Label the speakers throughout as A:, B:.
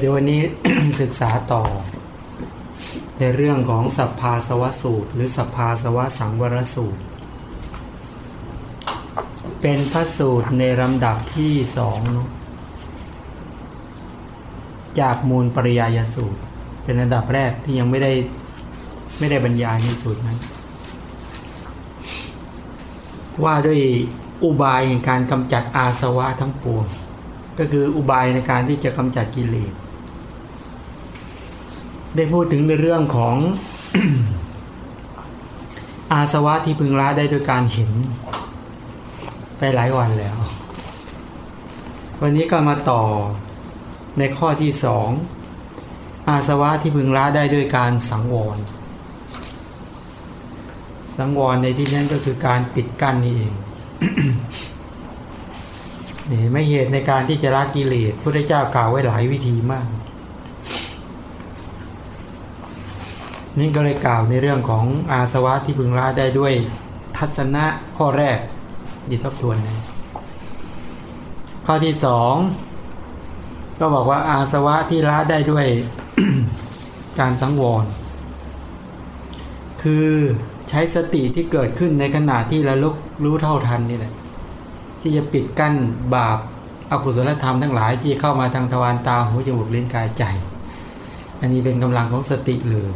A: เดี๋ยววันนี้ศึกษาต่อ ในเรื่องของสัพพาสวสูตร หรือสัพพาสวสังวรสูตร เป็นพระสูตรในลำดับที่สองเนอะจากมูลปริยายสูตร เป็นระดับแรกที่ยังไม่ได้ไม่ได้บรรยายในสูตรนั้น ว่าด้วยอุบายแห่งการกำจัดอาสวะทั้งปวงก็คืออุบายในการที่จะกำจัดกิเลส ได้พูดถึงในเรื่องของ อาสวะที่พึงละได้โดยการเห็น ไปหลายวันแล้ว วันนี้ก็มาต่อในข้อที่สองอาสวะที่พึงละได้ด้วยการสังวร สังวรในที่นั้นก็คือการปิดกั้นนี่เองนี่ไม่เหตุในการที่จะละกิเลสพระเจ้ากล่าวไว้หลายวิธีมาก นี่ก็เลยกล่าวในเรื่องของอาสวะที่พึงละได้ด้วยทัศนะข้อแรกดีทบทวนนะข้อที่สองก็บอกว่าอาสวะที่ละได้ด้วยการสังวร คือใช้สติที่เกิดขึ้นในขณะที่ระลึกรู้เท่าทันนี่แหละที่จะปิดกั้นบาปอากุศลธรรมทั้งหลายที่เข้ามาทางทวารตาหูจมูกลิ้นกายใจ อันนี้เป็นกำลังของสติเลย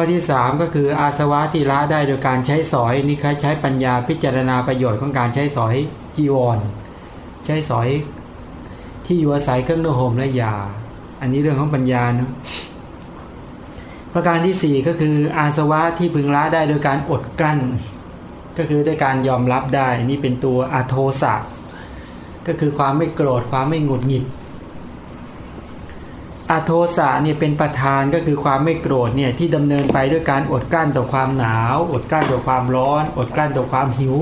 A: ข้อที่สามก็คืออาสวะที่ละได้โดยการใช้สอยนี่คือใช้ปัญญาพิจารณาประโยชน์ของการใช้สอยจีวร ใช้สอยที่อยู่อาศัยเครื่องนุ่งห่มและยา อันนี้เรื่องของปัญญานะประการที่สี่ก็คืออาสวะที่พึงละได้โดยการอดกลั้น ก็คือด้วยการยอมรับได้นี่เป็นตัวอโทสะก็คือความไม่โกรธความไม่หงุดหงิด อโทสะเนี่ยเป็นประธานก็คือความไม่โกรธเนี่ยที่ดำเนินไปด้วยการอดกลั้นต่อความหนาว อดกลั้นต่อความร้อน อดกลั้นต่อความหิว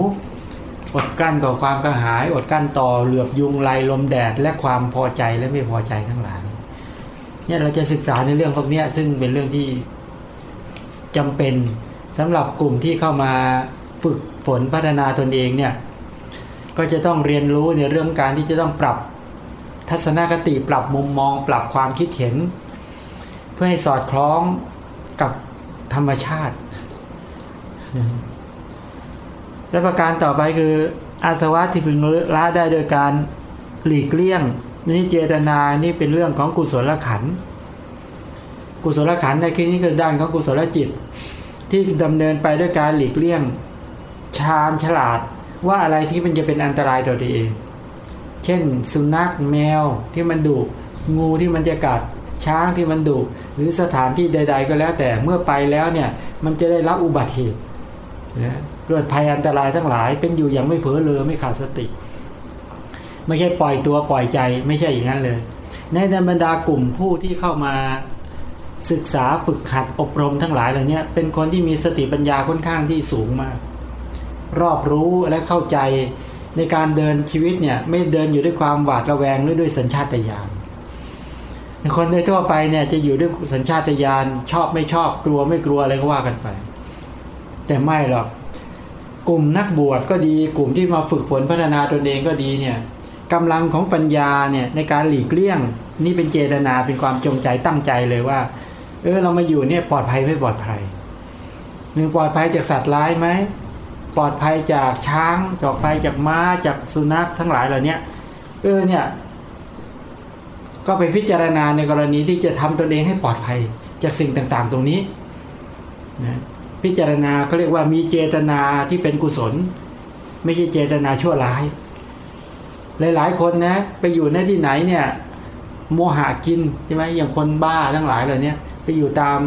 A: อดกลั้นต่อความกระหาย อดกลั้นต่อเหลือบยุงไลลมแดด และความพอใจและไม่พอใจทั้งหลายเนี่ยเราจะศึกษาในเรื่องพวกนี้ซึ่งเป็นเรื่องที่จำเป็นสำหรับกลุ่มที่เข้ามาฝึกฝนพัฒนาตนเองเนี่ยก็จะต้องเรียนรู้ในเรื่องการที่จะต้องปรับ ทัศนคติปรับมุมมอง ปรับความคิดเห็น เพื่อให้สอดคล้องกับธรรมชาติ และประการต่อไปคือ อาสวะที่พึงละได้โดยการหลีกเลี่ยงนี่เจตนานี่เป็นเรื่องของกุศลขันกุศลขันในที่นี้คือด้านของกุศลจิต ที่ดำเนินไปด้วยการหลีกเลี่ยงชาญฉลาดว่าอะไรที่มันจะเป็นอันตรายต่อตัวเอง เช่น สุนัขแมวที่มันดุงูที่มันจะกัดช้างที่มันดุหรือสถานที่ใด ๆ ก็แล้วแต่เมื่อไปแล้วเนี่ยมันจะได้รับอุบัติเหตุนะเกิดภัยอันตรายทั้งหลาย เป็นอยู่อย่างไม่เผลอเลยไม่ขาดสติ ไม่ใช่ปล่อยตัวปล่อยใจไม่ใช่อย่างนั้นเลย ในบรรดากลุ่มผู้ที่เข้ามาศึกษาฝึกหัดอบรมทั้งหลายเหล่านี้เป็นคนที่มีสติปัญญาค่อนข้างที่สูงมาก รอบรู้และเข้าใจ ในการเดินชีวิตเนี่ยไม่เดินอยู่ด้วยความหวาดระแวงหรือด้วยสัญชาตญาณคนโดยทั่วไปเนี่ยจะอยู่ด้วยสัญชาตญาณชอบไม่ชอบกลัวไม่กลัวอะไรก็ว่ากันไป แต่ไม่หรอกกลุ่มนักบวชก็ดีกลุ่มที่มาฝึกฝนพัฒนาตนเองก็ดีเนี่ยกำลังของปัญญาเนี่ยในการหลีกเลี่ยง นี่เป็นเจตนาเป็นความจงใจตั้งใจเลยว่า เออเรามาอยู่เนี่ยปลอดภัยไม่ปลอดภัยหนึ่งปลอดภัยจากสัตว์ร้ายไหม ปลอดภัยจากช้างปลอดภัยจากม้าจากสุนัขทั้งหลายเหล่านี้เออเนี่ย ก็ไปพิจารณาในกรณีที่จะทำตนเองให้ปลอดภัยจากสิ่งต่างๆ ตรงนี้นะพิจารณาก็เรียกว่ามีเจตนาที่เป็นกุศล ไม่ใช่เจตนาชั่วร้าย หลายๆคนนะ ไปอยู่ในที่ไหนเนี่ย โมหะกินใช่ไหมอย่างคนบ้าทั้งหลายเหล่านี้ไปอยู่ตาม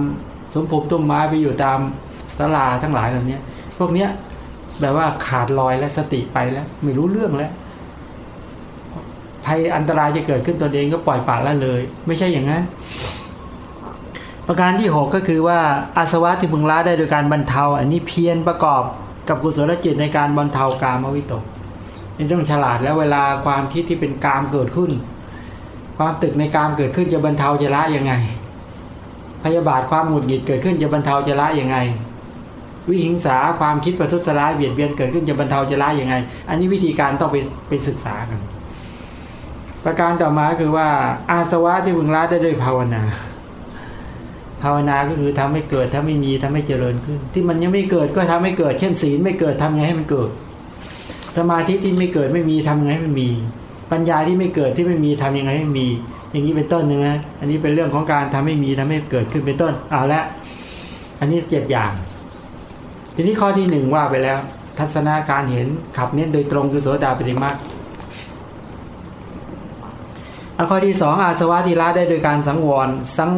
A: สมภพต้นไม้ไปอยู่ตามสลาทั้งหลายเหล่านี้พวกเนี้ย แบบว่าขาดลอยและสติไปแล้ว ไม่รู้เรื่องแล้วภัยอันตรายจะเกิดขึ้นตัวเองก็ปล่อยปละละเลย ไม่ใช่อย่างนั้น ประการที่หกก็คือว่าอาสวะที่พึงละได้โดยการบรรเทา อันนี้เพียรประกอบกับกุศลจิตในการบรรเทากามวิตกนี่ต้องฉลาดแล้วเวลาความคิดที่เป็นกามเกิดขึ้น ความตึกในกามเกิดขึ้นจะบรรเทาจะละยังไง พยาบาทความหงุดหงิดเกิดขึ้นจะบรรเทาจะละยังไง วิหิงสาความคิดประทุษร้ายเบียดเบียนเกิดขึ้นจะบรรเทาจะละยังไง อันนี้วิธีการต้องไปไปศึกษากัน ประการต่อมาคือว่า อาสวะที่พึงละได้ด้วยภาวนา ภาวนาก็คือทำให้เกิดถ้าไม่มีทำให้เจริญขึ้น ที่มันยังไม่เกิดก็ทำให้เกิด เช่นศีลไม่เกิดทำไงให้มันเกิด สมาธิที่ไม่เกิดไม่มีทำไงให้มันมี ปัญญาที่ไม่เกิดที่ไม่มีทำยังไงให้มี อย่างนี้เป็นต้นนะอันนี้เป็นเรื่องของการทำให้มีทำให้เกิดขึ้นเป็นต้นเอาละอันนี้เจ็ดอย่าง ทีนี้ข้อที่หนึ่งว่าไปแล้ว ทัศนาการเห็นขับเน้นโดยตรงคือโสดาปฏิมาอข้อที่สองอาสวะที่ละได้โดยการสังวรสัง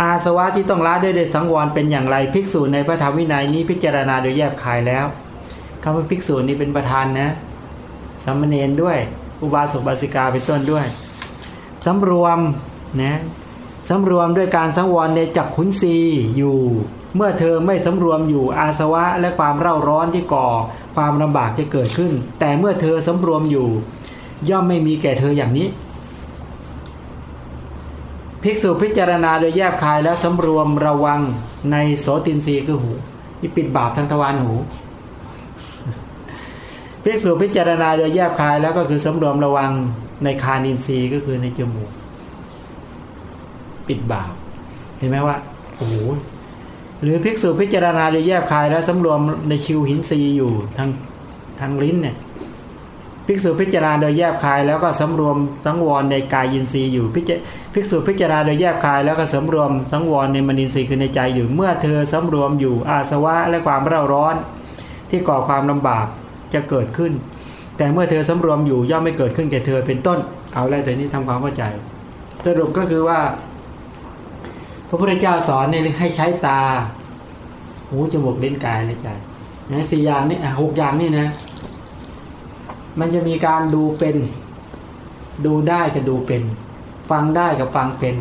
A: อาสวะที่ต้องละได้โดยสังวรเป็นอย่างไรภิกษุในพระธรรมวินัยนี้พิจารณาโดยแยบคายแล้วคำว่าภิกษุนี้เป็นประธานนะสัมมเนนด้วย อุบาสกบาสิกาเป็นต้นด้วยสำรวมนะสำรวมด้วยการสังวรในจักขุนซีอยู่ เมื่อเธอไม่สำรวมอยู่อาสวะและความเร่าร้อนที่ก่อ ความลำบากจะเกิดขึ้น แต่เมื่อเธอสำรวมอยู่ ย่อมไม่มีแก่เธออย่างนี้ ภิกษุพิจารณาโดยแยบคายแล้วสำรวมระวังในโสตินรีคือหูนี่ปิดบาปทางทวารหูภิกษุพิจารณาโดยแยบคายแล้วก็คือสำรวมระวังในคานินทรีย์ก็คือในจมูก ปิดบาปเห็นไหมว่าโอ้โห หรือภิกษุพิจารณาโดยแยบคายแล้วสำรวมในชิวหินรีอยู่ทางทางลิ้นเนี่ยภิกษุพิจารณาโดยแยบคาย แล้วก็สำรวมสังวรในกายยินทรีอยู่ภิกษุพิจารณาโดยแยบคาย แล้วก็สำรวมสังวรในมณีทรีคือในใจอยู่ เมื่อเธอสำรวมอยู่อาสวะและความเร่าร้อน ที่ก่อความลำบากจะเกิดขึ้น แต่เมื่อเธอสำรวมอยู่ย่อมไม่เกิดขึ้นแก่เธอเป็นต้น เอาแล้วแต่นี้ทำความเข้าใจ สรุปก็คือว่า พระพุทธเจ้าสอนเนี่ยให้ใช้ตา หูจมูกเล่นกายและใจนะสี่อย่างนี้หกอย่างนี่นะ มันจะมีการดูเป็น ดูได้กับดูเป็น ฟังได้กับฟังเป็น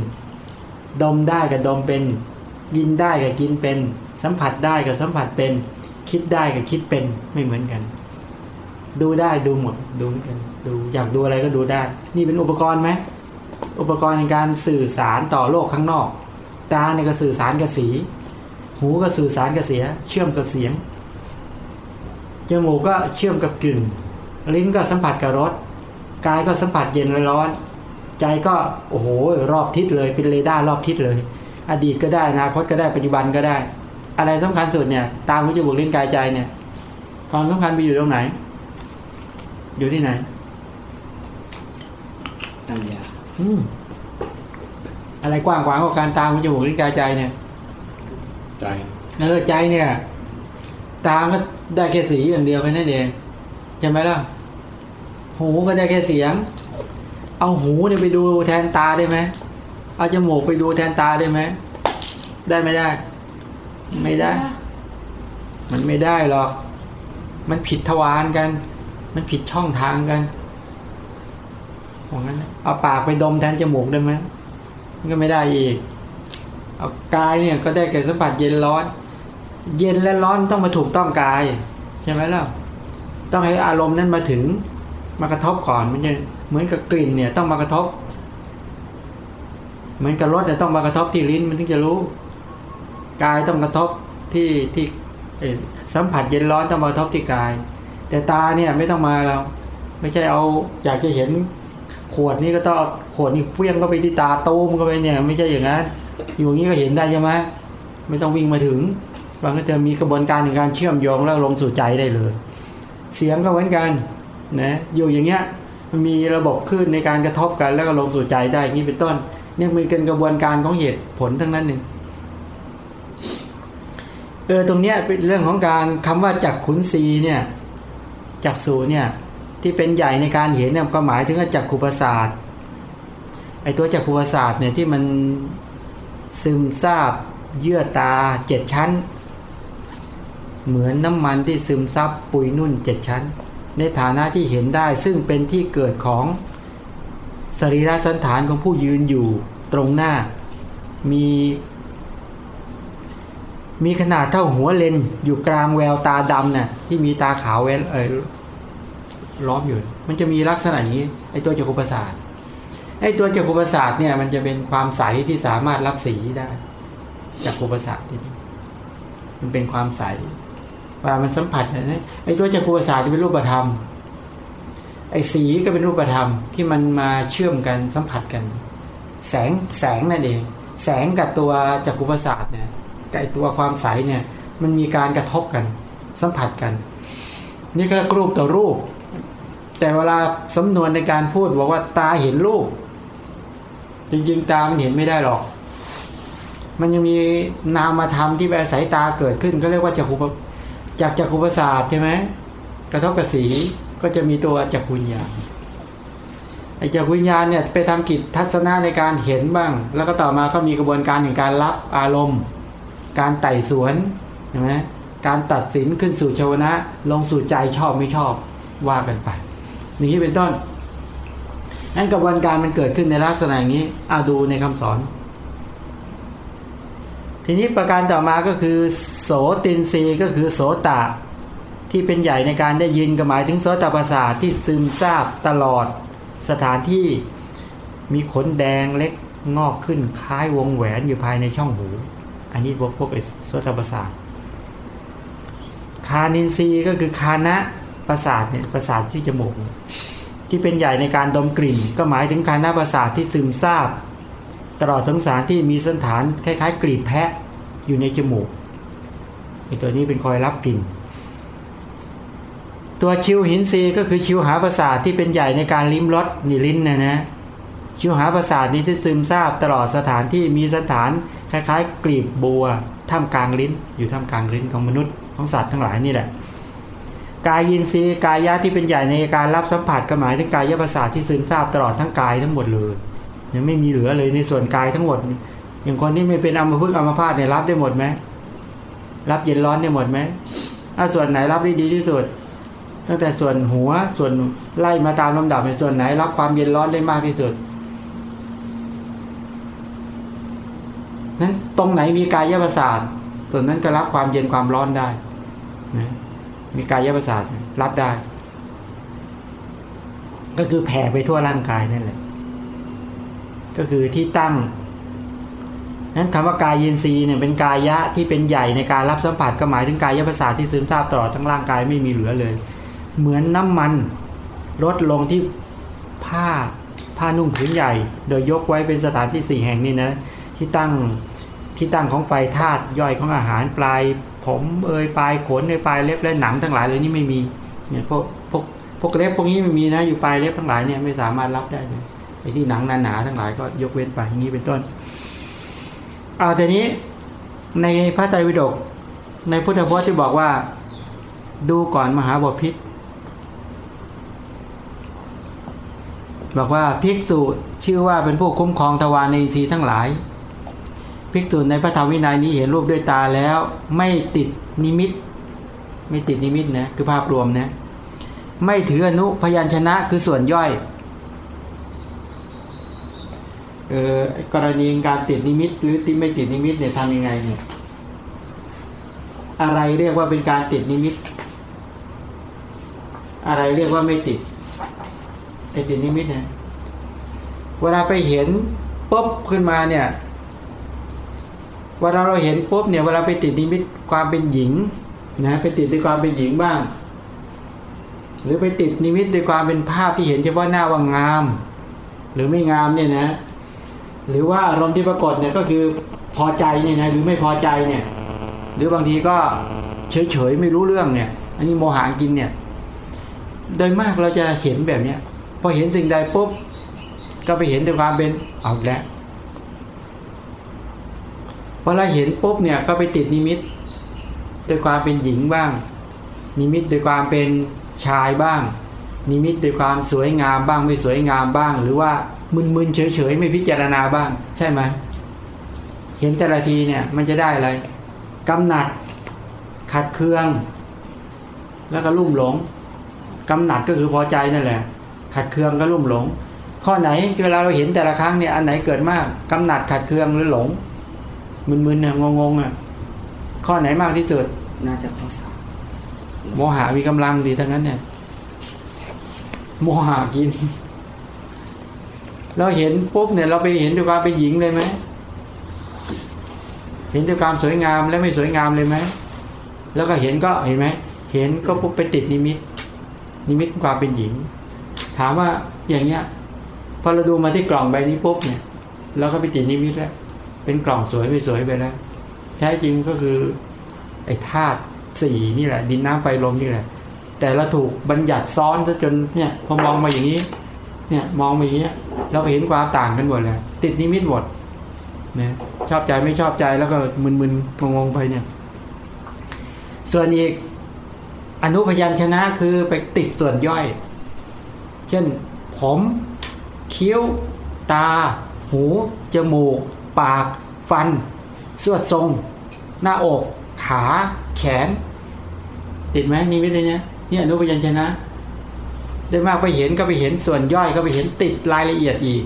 A: ดมได้กับดมเป็น กินได้กับกินเป็น สัมผัสได้กับสัมผัสเป็น คิดได้กับคิดเป็นไม่เหมือนกัน ดูได้ดูหมดดูเหมือนกันดูอยากดูอะไรก็ดูได้ นี่เป็นอุปกรณ์ไหมอุปกรณ์ในการสื่อสารต่อโลกข้างนอก ตาเนี่ยก็สื่อสารกับสี หูก็สื่อสารกับเสีย เชื่อมกับเสียง จมูกก็เชื่อมกับกลิ่น ลิ้นก็สัมผัสกับรส กายก็สัมผัสเย็นร้อน ใจก็โอ้โหรอบทิศเลย เป็นเรดาร์รอบทิศเลย อดีตก็ได้อนาคตก็ได้ปัจจุบันก็ได้ อะไรสำคัญสุดเนี่ย ตามวิจบุกลิ้นกายใจเนี่ย ความสำคัญไปอยู่ตรงไหน อยู่ที่ไหน
B: ปัญญา
A: อืม อะไรกว้างขวางกว่าการตามวิจบุกลิ้นกายใจเนี่ย
B: ใจ
A: เออใจเนี่ย ตามก็ได้แค่สีอย่างเดียวแค่นั้นเองใช่ไหมล่ะหูก็ได้แค่เสียง เอาหูเนี่ยไปดูแทนตาได้ไหมเอาจมูกไปดูแทนตาได้ไหมได้ไม่ได้ ไม่ได้ มันไม่ได้หรอกมันผิดทวารกัน มันผิดช่องทางกันของนั้นเอาปากไปดมแทนจมูกได้ไหมมัน ก็ไม่ได้อีกเอากายเนี่ยก็ได้แก่สัมผัสเย็นร้อน เย็นและร้อนต้องมาถูกต้องกาย ใช่ไหมล่ะต้องให้อารมณ์นั้นมาถึงมากระทบก่อนมันจะเหมือนกับกลิ่นเนี่ยต้องมากระทบ เหมือนกับรสเนี่ยต้องมากระทบที่ลิ้นมันถึงจะรู้กายต้องกระทบที่ที่สัมผัสเย็นร้อนต้องมากระทบที่กาย แต่ตาเนี่ยไม่ต้องมาเราไม่ใช่เอาอยากจะเห็น ขวดนี้ก็ต้องขวดนี้เพี้ยงก็ไปที่ตาต้มก็ไปเนี่ย ไม่ใช่อย่างนั้นอยู่อย่างนี้ก็เห็นได้ใช่ไหมไม่ต้องวิ่งมาถึงบางก็จะมีกระบวนการในการเชื่อมโยงแล้วลงสู่ใจได้เลย เสียงก็เหมือนกันนะอยู่อย่างเงี้ยมันมีระบบขึ้นในการกระทบกันแล้วก็ลงสู่ใจได้อย่างนี้เป็นต้นเนี่ยมันเป็นกระบวนการของเหตุผลทั้งนั้นหนึ่งเออตรงเนี้ยเป็นเรื่องของการคำว่าจักขุนศีเนี่ยจักสูเนี่ย ที่เป็นใหญ่ในการเห็นเนี่ยก็หมายถึงจักขุประสาทไอตัวจักขุประสาทเนี่ยที่มันซึมซาบเยื่อตาเจ็ดชั้น เหมือนน้ำมันที่ซึมซับปุยนุ่นเจ็ดชั้น ในฐานะที่เห็นได้ซึ่งเป็นที่เกิดของสรีระสันฐานของผู้ยืนอยู่ตรงหน้ามี มีขนาดเท่าหัวเลนอยู่กลางแววตาดำน่ะที่มีตาขาวแววเออ ล้อมอยู่ มันจะมีลักษณะอย่างนี้ไอ้ตัวจักรุประสาทไอ้ตัวจักรุประสาทเนี่ย มันจะเป็นความใสที่สามารถรับสีได้จักรุประสาทมันเป็นความใสว่ามันสัมผัสนะไอ้ตัวจักรวาสาจะเป็นรูปธรรม ไอ้สีก็เป็นรูปธรรมที่มันมาเชื่อมกันสัมผัสกัน แสงแสงนั่นเอง แสงกับตัวจักรุประสาทเนี่ยกับไอ้ตัวความใสเนี่ย มันมีการกระทบกัน สัมผัสกัน นี่คือรูปต่อรูป แต่เวลาสำนวนในการพูดบอกว่าตาเห็นรูป จริง ๆ ตามันเห็นไม่ได้หรอก มันยังมีนามธรรมที่แบบสายตาเกิดขึ้น ก็เรียกว่าจักรุปจากจักรุประสาทใช่ไหมกระทบกับสีก็จะมีตัวจักรุญญาณไอ้จักรุญญาณเนี่ยไปทำกิจทัศนะในการเห็นบ้าง แล้วก็ต่อมาก็มีกระบวนการแห่งการรับอารมณ์ การไต่สวนใช่ไหมการตัดสินขึ้นสู่ชวนะ ลงสู่ใจชอบไม่ชอบว่ากันไป อย่างนี้เป็นต้นนั้นกระบวนการมันเกิดขึ้นในลักษณะอย่างนี้เอาดูในคำสอน ทีนี้ประการต่อมาก็คือ โสตินรีก็คือโสตะ ที่เป็นใหญ่ในการได้ยินก็หมายถึงโสตประสาทที่ซึมซาบตลอดสถานที่มีขนแดงเล็กงอกขึ้นคล้ายวงแหวนอยู่ภายในช่องหู อันนี้พวกพวกโสตประสาทคานินทรีย์ก็คือคานะ ประสาทเนี่ยประสาทที่จมูกที่เป็นใหญ่ในการดมกลิ่น ก็หมายถึงคานะประสาทที่ซึมซาบ ตลอดทั้งสารที่มีสันฐานคล้ายๆ กลีบแพะอยู่ในจมูกไอตัวนี้เป็นคอยรับกลิ่น ตัวชิวหินซีก็คือชิวหาประสาทที่เป็นใหญ่ในการลิ้มรสนี่ลิ้นนะนะชิวหาประสาทนี้ที่ซึมซาบตลอดสถานที่มีสถานคล้ายๆ กลีบบัวท่ามกลางลิ้น อยู่ท่ามกลางลิ้นของมนุษย์ของสัตว์ทั้งหลายนี่แหละ กายยินทรีย์กายะที่เป็นใหญ่ในการรับสัมผัสก็หมายถึงกายประสาทที่ซึมซาบตลอดทั้งกายทั้งหมดเลยยังไม่มีเหลือเลยในส่วนกายทั้งหมด อย่างคนที่ไม่เป็นอัมพฤกษ์อัมพาตเนี่ยรับได้หมดไหมรับเย็นร้อนได้หมดไหมถ้าส่วนไหนรับได้ดีที่สุด ตั้งแต่ส่วนหัวส่วนไล่มาตามลำดับในส่วนไหน รับความเย็นร้อนได้มากที่สุดนั้นตรงไหนมีกายประสาทส่วนนั้นก็รับความเย็นความร้อนได้นะ มีกายประสาทรับได้ ก็คือแผ่ไปทั่วร่างกายนั่นแหละ ก็คือที่ตั้งนั้นคำว่ากายยินทรีเนี่ยเป็นกายะที่เป็นใหญ่ในการรับสัมผัสก็หมายถึงกายประสาทที่ซึมซาบตลอดทั้งร่างกายไม่มีเหลือเลย เหมือนน้ำมันลดลงที่ผ้าผ้านุ่งผืนใหญ่ โดยยกไว้เป็นสถานที่สี่แห่งนี้นะที่ตั้งที่ตั้งของไฟธาตุย่อยของอาหารปลาย ผมเอ่ยปลายขนในปลายเล็บและหนังทั้งหลายเลยนี่ไม่มีเนี่ยพวกพวกพวกเล็บพวกนี้ไม่มีนะอยู่ปลายเล็บทั้งหลายเนี่ยไม่สามารถรับได้เลยไอ้ที่หนังหนาๆทั้งหลายก็ยกเว้นไปอย่างนี้เป็นต้นเอาแต่นี้ในพระไตรปิฎกในพุทธพจน์ที่บอกว่า ดูก่อนมหาบพิษบอกว่าภิกษุชื่อว่าเป็นผู้คุ้มครองทวารในสีทั้งหลาย ภิกษุในพระธรรมวินัยนี้เห็นรูปด้วยตาแล้ว ไม่ติดนิมิต ไม่ติดนิมิตนะคือภาพรวมนะไม่ถืออนุพยัญชนะคือส่วนย่อยเออกรณีการติดนิมิต หรือที่ไม่ติดนิมิตเนี่ยทำยังไงเนี่ยอะไรเรียกว่าเป็นการติดนิมิต อะไรเรียกว่าไม่ติดไอติดนิมิตเนี่ยเวลาไปเห็นปุ๊บขึ้นมาเนี่ย เวลาเราเห็นปุ๊บเนี่ยเวลาไปติดนิมิตความเป็นหญิงนะไปติดด้วยความเป็นหญิงบ้าง หรือไปติดนิมิตด้วยความเป็นภาพที่เห็นเฉพาะหน้าว่างาม หรือไม่งามเนี่ยนะ หรือว่าอารมณ์ที่ปรากฏเนี่ยก็คือพอใจเนี่ยนะหรือไม่พอใจเนี่ย หรือบางทีก็เฉยเฉยไม่รู้เรื่องเนี่ย อันนี้โมหะกินเนี่ย โดยมากเราจะเห็นแบบเนี้ยพอเห็นสิ่งใดปุ๊บก็ไปเห็นด้วยความเป็นเอาแล้ว พอเราเห็นปุ๊บเนี่ยก็ไปติดนิมิตด้วยความเป็นหญิงบ้าง นิมิตด้วยความเป็นชายบ้าง นิมิตด้วยความสวยงามบ้างไม่สวยงามบ้าง หรือว่ามึนๆเฉยๆไม่พิจารณาบ้าง ใช่ไหมเห็นแต่ละทีเนี่ยมันจะได้อะไรกำหนัดขัดเคือง แล้วก็ลุ่มหลงกำหนัดก็คือพอใจนั่นแหละ ขัดเคืองก็ลุ่มหลง ข้อไหนเวลาเราเห็นแต่ละครั้งเนี่ยอันไหนเกิดมากกำหนัดขัดเคืองหรือหลง มึนๆเนี่ยงงๆอะข้อไหนมากที่สุด
B: น่าจะข้อสาม
A: โมหะมีกำลังดีทั้งนั้นเนี่ย โมหะกิน เราเห็นปุ๊บเนี่ย เราไปเห็นด้วยความเป็นหญิงเลยไหมเห็นด้วยความสวยงามและไม่สวยงามเลยไหมแล้วก็เห็นก็เห็นไหมเห็นก็ปุ๊บไปติดนิมิต นิมิตความเป็นหญิง ถามว่าอย่างเนี้ยพอเราดูมาที่กล่องใบนี้ปุ๊บเนี่ยเราก็ไปติดนิมิตแล้ว เป็นกล่องสวยไม่สวยไปแล้วแท้จริงก็คือ ไอ้ธาตุสี่นี่แหละ ดินน้ำไฟลมนี่แหละ แต่เราถูกบัญญัติซ้อนซะจนเนี่ยพอมองมาอย่างนี้ เนี่ยมองมาอย่างเงี้เราเห็นความต่างกันหมดเลยติดนิมิตหมดนะชอบใจไม่ชอบใจแล้วก็มึนๆงงๆไปเนี่ย ส่วนอีกอนุพยัญชนะคือไปติดส่วนย่อย เช่น ผมคี้ว ตา หู จมูก ปาก ฟัน สวดทรง หน้าอก ขา แขน ติดไหมนิมิตเลยเนี่ยนี่อนุพยัญชนะ ได้มากไปเห็นก็ไปเห็นส่วนย่อยก็ไปเห็นติดรายละเอียดอีก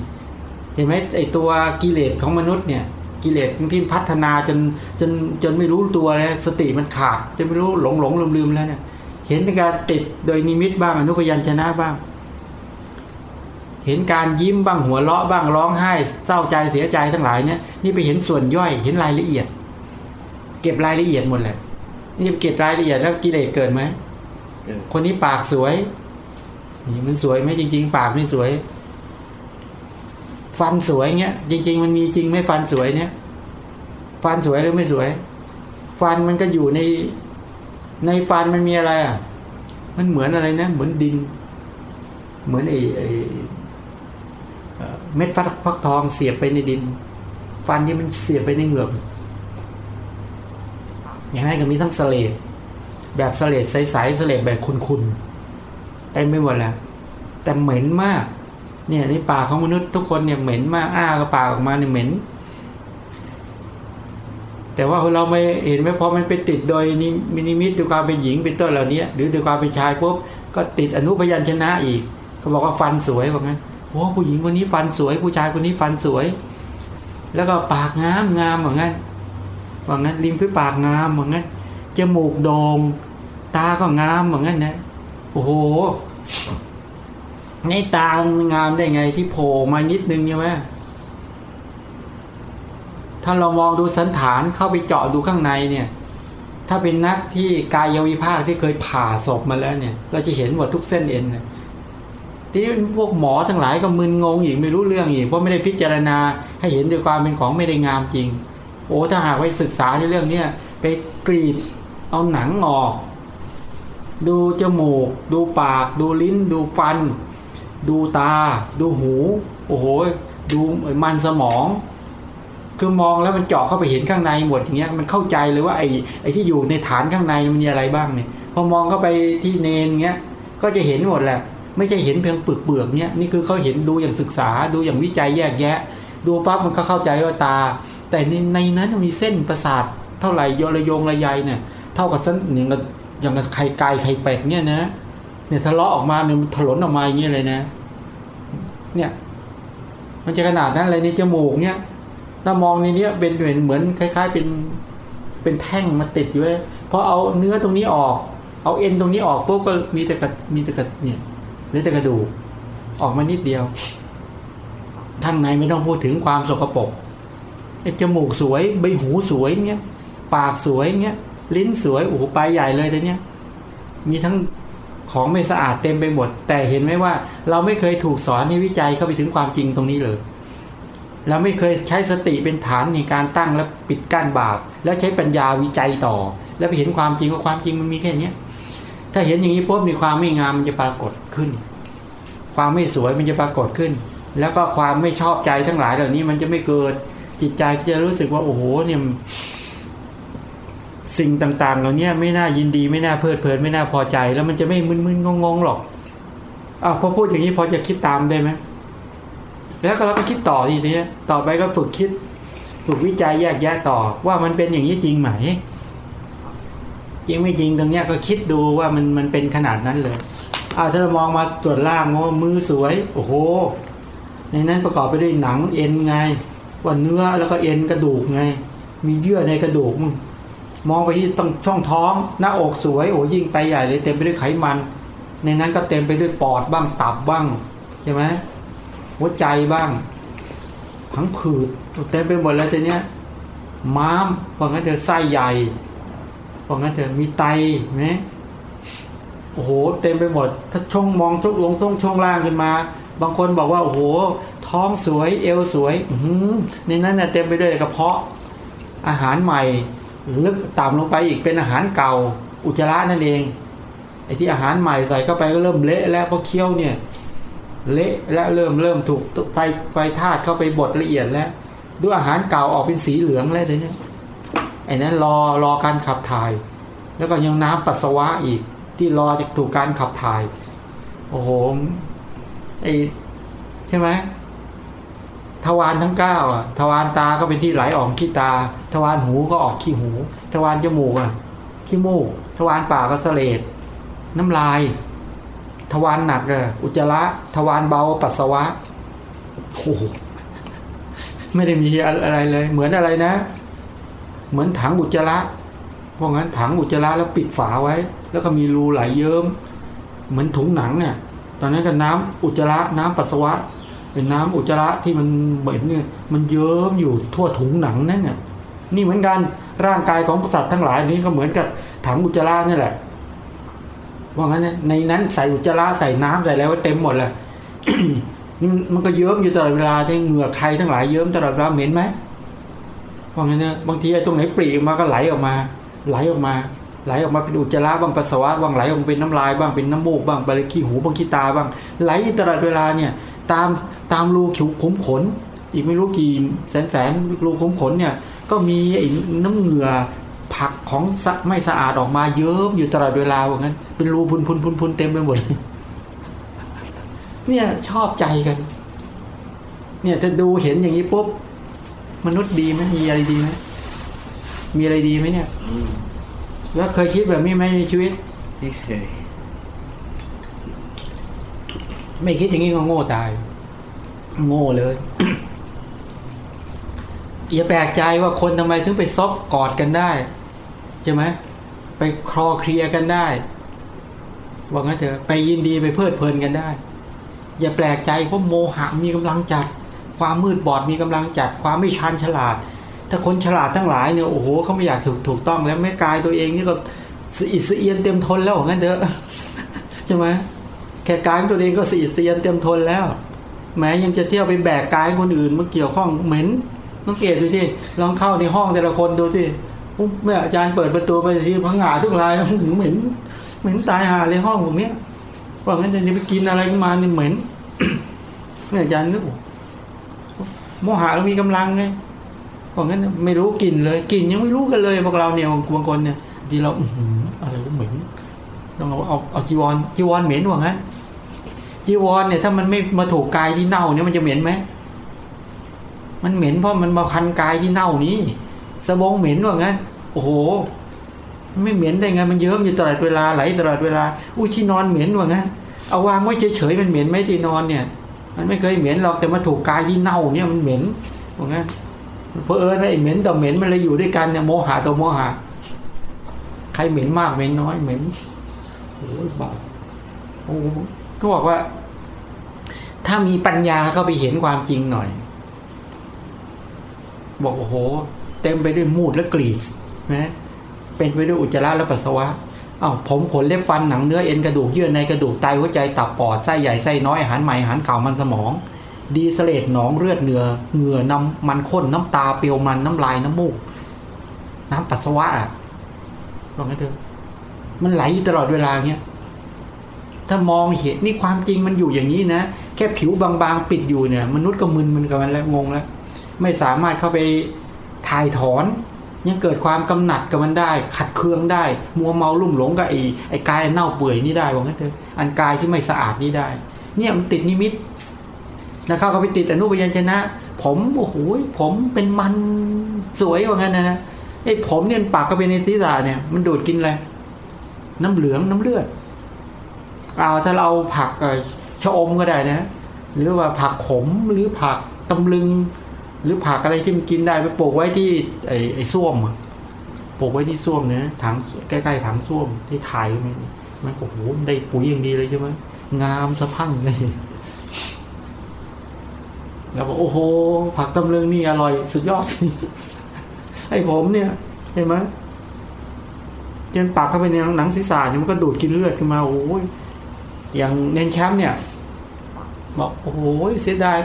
A: เห็นไหมไอตัวกิเลสของมนุษย์เนี่ยกิเลสที่พัฒนาจนจนจนไม่รู้ตัวเลยสติมันขาดจนไม่รู้หลงหลงลืมลืมแล้วเนี่ยเห็นในการติดโดยนิมิตบ้างอนุพยัญชนะบ้าง เห็นการยิ้มบ้างหัวเราะบ้างร้องไห้ เศร้าใจเสียใจทั้งหลายเนี่ยนี่ไปเห็นส่วนย่อยเห็นรายละเอียด เก็บรายละเอียดหมดเลยนี่เก็บรายละเอียดแล้วกิเลสเกิดไหม
B: เกิด
A: คนนี้ปากสวยนี่มันสวยไหมจริง ๆ ปากไม่สวย ฟันสวยเงี้ย จริง ๆ มันมีจริงไหม่ฟันสวยเนี่ย ฟันสวยหรือไม่สวย ฟันมันก็อยู่ในในฟันมันมีอะไรอะ มันเหมือนอะไรนะ เหมือนดิน เหมือนไอ้ไอ้ เม็ดฟักฟักทองเสียบไปในดิน ฟันที่มันเสียบไปในเหงือกอย่างนั้นก็มีทั้งสเลดแบบสเลดใสๆสเลดแบบคุณๆเต็มไปหมดแล้ว แต่เหม็นมาก เนี่ยในปากของมนุษย์ทุกคนเนี่ยเหม็นมากอ้าก็ปากออกมาเนี่ยเหม็น แต่ว่าเราไม่เห็นไหมพอมันไปติดโดยนิมินิมิตด้วยความเป็นหญิงเป็นต้นเหล่านี้หรือด้วยความเป็นชายปุ๊บก็ติดอนุพยัญชนะอีกเขาบอกว่าฟันสวยบอกงั้น โอ้ผู้หญิงคนนี้ฟันสวย ผู้ชายคนนี้ฟันสวย แล้วก็ปากงามงามบอนกงั้นบอนกงั้นริมฝีปากงามบอนกงั้นจมูกโดง่งตาก็งามบอนกงั้นนะโอ้โหในตางามได้ไงที่โผล่มานิดนึงใช่ไหมถ้าเรามองดูสันฐานเข้าไปเจาะดูข้างในเนี่ย ถ้าเป็นนักที่กายวิภาคที่เคยผ่าศพมาแล้วเนี่ย เราจะเห็นหมดทุกเส้นเอ็นนะ ที่พวกหมอทั้งหลายก็มึนงงอีกไม่รู้เรื่องอีกเพราะไม่ได้พิจารณาให้เห็นด้วยความเป็นของไม่ได้งามจริง โอ้ถ้าหากไปศึกษาในเรื่องเนี้ยไปกรีดเอาหนังออก ดูจมูก ดูปาก ดูลิ้น ดูฟัน ดูตา ดูหู โอ้โห ดูมันสมอง คือมองแล้วมันเจาะเข้าไปเห็นข้างในหมดอย่างเงี้ยมันเข้าใจเลยว่าไอ้ไอ้ที่อยู่ในฐานข้างในมันมีอะไรบ้างเนี่ยพอมองเข้าไปที่เนนเงี้ยก็จะเห็นหมดแหละ ไม่ใช่เห็นเพียงเปลือกเปลือกเนี้ยนี่คือเขาเห็นดูอย่างศึกษา ดูอย่างวิจัยแยกแยะ ดูปั๊บมันก็เข้าใจว่าตา แต่ในในนั้นมีเส้นประสาทเท่าไหร่ยระโยงระยายเนี่ยเท่ากับเส้นอย่างกับอย่างไข่ไก่ไข่เป็ดเนี่ยนะเนี่ยทะเลาะออกมาเนี่ยมันถลนออกมาอย่างเงี้ยเลยนะ เนี่ย มันจะขนาดนั้นเลยในจมูกเนี่ยถ้ามองในเนี้ยเป็นเหมือนเหมือนคล้าย ๆ เป็นเป็นแท่งมาติดอยู่เลยพอเอาเนื้อตรงนี้ออก เอาเอ็นตรงนี้ออกปุ๊บก็มีแต่กระมีแต่กระเนี่ย หลือแต่กระดูก ออกมานิดเดียวข้างในไม่ต้องพูดถึงความสกปรกจมูกสวยใบหูสวยเงี้ยปากสวยเงี้ยลิ้นสวยโอ้โหไปใหญ่เลยแต่เนี้ยมีทั้งของไม่สะอาดเต็มไปหมด แต่เห็นไหมว่า เราไม่เคยถูกสอนให้วิจัยเข้าไปถึงความจริงตรงนี้เลยเราไม่เคยใช้สติเป็นฐานในการตั้งและปิดกั้นบาป แล้วใช้ปัญญาวิจัยต่อ แล้วไปเห็นความจริงว่าความจริงมันมีแค่เนี้ย ถ้าเห็นอย่างนี้ปุ๊บมีความไม่งามมันจะปรากฏขึ้น ความไม่สวยมันจะปรากฏขึ้น แล้วก็ความไม่ชอบใจทั้งหลายเหล่านี้มันจะไม่เกิดจิตใจก็จะรู้สึกว่าโอ้โหเนี่ยสิ่งต่างๆเหล่านี้ไม่น่ายินดีไม่น่าเพลิดเพลินไม่น่าพอใจ แล้วมันจะไม่มึนๆงงๆหรอกอ้าวพอพูดอย่างนี้พอจะคิดตามได้ไหมแล้วก็เราก็คิดต่อทีนี้ต่อไปก็ฝึกคิด ฝึกวิจัยแยกแยะต่อว่ามันเป็นอย่างนี้จริงไหม จริงไม่จริงตรงเนี้ยก็คิดดูว่ามันมันเป็นขนาดนั้นเลยอ้าวถ้าเรามองมาตรวจล่างว่ามือสวย โอ้โห ในนั้นประกอบไปด้วยหนังเอ็นไง ว่าเนื้อแล้วก็เอ็นกระดูกไง มีเยื่อในกระดูกมึงมองไปที่ต้องช่องท้อง หน้าอกสวย โอ้ยิ่งไปใหญ่เลยเต็มไปด้วยไขมัน ในนั้นก็เต็มไปด้วยปอดบ้างตับบ้างใช่ไหมหัวใจบ้างผังผืดเต็มไปหมดแล้วแต่เนี้ยม้ามเพราะงั้นเธอไส้ใหญ่ เพราะงั้นเธอมีไตไหมโอ้โห เต็มไปหมด ถ้าช่องมองทุกลงต้องช่วงล่างขึ้นมา บางคนบอกว่าโอ้โห ท้องสวยเอวสวย อืในนั้นน่ะเต็มไปด้วยกระเพาะอาหารใหม่ลึกต่ำลงไปอีกเป็นอาหารเก่า อุจจาระนั่นเองไอ้ที่อาหารใหม่ใส่เข้าไปก็เริ่มเละแล้วเพราะเคี้ยวเนี่ย เละและเริ่มเริ่มถูกไฟไฟธาตุเข้าไปบดละเอียดแล้ว ด้วยอาหารเก่าออกเป็นสีเหลืองแล้วเดี๋ยวนี้ ไอ้นั้นรอรอการขับถ่าย แล้วก็ยังน้ำปัสสาวะอีก ที่รอจะถูกการขับถ่าย โอ้โหไอใช่ไหมทวารทั้งเก้าอะทวารตาก็เป็นที่ไหลออกขี้ตา ทวารหูก็ออกขี้หู ทวารจมูกอะขี้มูก ทวารปากก็เสลดน้ำลาย ทวารหนักอะอุจจาระทวารเบาปัสสาวะโอ้โหไม่ได้มีอะไรเลย เหมือนอะไรนะ เหมือนถังอุจจาระเพราะงั้นถังอุจจาระแล้วปิดฝาไว้ แล้วก็มีรูไหลเยิ้ม เหมือนถุงหนังเนี่ย ตอนนั้นก็น้ำอุจจาระน้ำปัสสาวะ เป็นน้ำอุจจาระที่มันเหมือนเนี่ยมันเยิ้มอยู่ทั่วถุงหนังนั่นเนี่ยนี่เหมือนกันร่างกายของสัตว์ทั้งหลายนี้ก็เหมือนกับถังอุจจาระนี่แหละว่างั้นในนั้นใส่อุจจาระใส่น้ำใส่อะไรไว้เต็มหมดเลยมันก็เยิ้มอยู่ตลอดเวลาที่เหงื่อใครทั้งหลายเยิ้มตลอดเวลาเหม็นไหม ว่างั้นเนี่ยบางทีไอ้ตรงไหนปรีออกมาก็ไหลออกมา ไหลออกมา ไหลออกมาเป็นอุจจาระบ้างปัสสาวะบ้างไหลออกมาเป็นน้ำลายบ้างเป็นน้ำมูกบ้างไปเลยขี้หูบ้างขี้ตาบ้าง ไหลตลอดเวลาเนี่ยตามตามรูขิวขุมขน อีกไม่รู้กี่แสนแสนรูขุมขนเนี่ยก็มีไอ้น้ำเหงื่อผักของสไม่สะอาดออกมาเยิ้มอยู่ตลอดเวลาว่างั้น เป็นรูพุนพุนพุนพุนเต็มไปหมดเนี่ยชอบใจกัน เนี่ยจะดูเห็นอย่างนี้ปุ๊บ มนุษย์ดีไหมมีอะไรดีไหมมีอะไรดีไหมเนี่ยแล้วเคยคิดแบบนี้ไหมในชีวิต
B: ไม่เคย
A: ไม่คิดอย่างนี้ก็โง่ตาย โง่เลย อย่าแปลกใจว่าคนทำไมถึงไปซบกอดกันได้ใช่ไหมไปคลอเคลียกันได้ว่างั้นเถอะไปยินดีไปเพลิดเพลินกันได้ อย่าแปลกใจเพราะโมหะมีกำลังจัด ความมืดบอดมีกำลังจัดความไม่ชันฉลาด ถ้าคนฉลาดทั้งหลายเนี่ยโอ้โหเขาไม่อยากถูกถูกต้องแล้วแม่กายตัวเองนี่ก็สะอิดสะเอียนเต็มทนแล้วงั้นเถอะใช่ไหมแค่กายตัวเองก็สะอิดสะเอียนเต็มทนแล้วแม้ยังจะเที่ยวไปแบกกายคนอื่นมาเกี่ยวข้องเหม็นต้องเกตดูที่ลองเข้าในห้องแต่ละคนดูที่เมื่ออาจารย์เปิดประตูไปที่พังงาทุกรายเหม็นเหม็นตายหาเลยห้องผมเนี้ยว่างั้นจะไปกินอะไรมาเนี่เหม็นเมื่ออาจารย์นึก โมหะเรามีกำลังไงเพราะงั้นไม่รู้กลิ่นเลยกลิ่นยังไม่รู้กันเลยพวกเราเนี่ยบางคนเนี่ยที่เราอืออะไรเหม็นต้องเอาเอาเอาจีวรจีวรเหม็นว่างั้นจีวรเนี่ยถ้ามันไม่มาถูกกายที่เน่าเนี่ยมันจะเหม็นไหมมันเหม็นเพราะมันมาพันกายที่เน่านี้สบงเหม็นว่างั้นโอ้โหไม่เหม็นได้ไงมันเยิ้มอยู่ตลอดเวลาไหลตลอดเวลาอุ้ยที่นอนเหม็นว่างั้นเอาวางไว้เฉยๆมันเหม็นไหมที่นอนเนี่ย มันไม่เคยเหม็นหรอกแต่มาถูกกายที่เน่าเนี่ยมันเหม็นว่างั้นเพราะเออไอ้เหม็นต่อเหม็นมันเลยอยู่ด้วยกันเนี่ยโมหะต่อโมหะใครเหม็นมากเหม็นน้อยเหม็นโอ้ยบาปโอ้ก็บอกว่า ถ้ามีปัญญาเข้าไปเห็นความจริงหน่อย บอกโอ้โห เต็มไปด้วยมูดและกรีดนะเป็นไปด้วยอุจจาระและปัสสาวะ อ้าวผมขนเล็บฟันหนังเนื้อเอ็นกระดูกเยื่อในกระดูกไตหัวใจตับปอดไส้ใหญ่ไส้น้อยอาหารใหม่อาหารเก่ามันสมอง ดีเสเลดหนองเลือดเนื้อเหงื่อน้ำมันข้นน้ำตาเปรียวมันน้ำลายน้ำมูก น้ำปัสสาวะอะลองให้เถอมันไหลอยู่ตลอดเวลาเงี้ยถ้ามองเห็นนี่ความจริงมันอยู่อย่างนี้นะแค่ผิวบางๆปิดอยู่เนี่ย มนุษย์ก็มึนมันกับมันแล้วงงแล้ว ไม่สามารถเข้าไปถ่ายถอน ยังเกิดความกำหนัดกับมันได้ ขัดเคืองได้ มัวเมาลุ่มหลงกับไอ้ไอ้กายเน่าเปื่อยนี่ได้ว่างั้นเถอะอันกายที่ไม่สะอาดนี่ได้ เนี่ยมันติดนิมิตนะเข้าก็ไปติดอนุพยัญชนะ ผมโอ้โหผมเป็นมันสวยว่างั้นนะไอ้ผมเนี่ยปากก็เป็นในศีรษะเนี่ยมันดูดกินอะไรน้ำเหลืองน้ำเลือดเอาถ้าเราผักชะอมก็ได้นะ หรือว่าผักขมหรือผักตำลึง หรือผักอะไรที่มันกินได้ไปปลูกไว้ที่ไอ้ไอ้ส้วมอะปลูกไว้ที่ส้วมนะถังใกล้ๆถังส้วมที่ถ่ายมันมันโอ้โหได้ปุ๋ยอย่างดีเลยใช่ไหมงามสะพังเลยแล้วบอกโอ้โห ผักตำลึงนี่อร่อยสุดยอดไอ้ผมเนี่ยเห็นไหมจนปักเข้าไปในหนังศีรษะเนี่ยมันก็ดูดกินเลือดขึ้นมาโอ้ยอย่างเน้นแชมป์เนี่ยบอกโอ้โหเสียดาย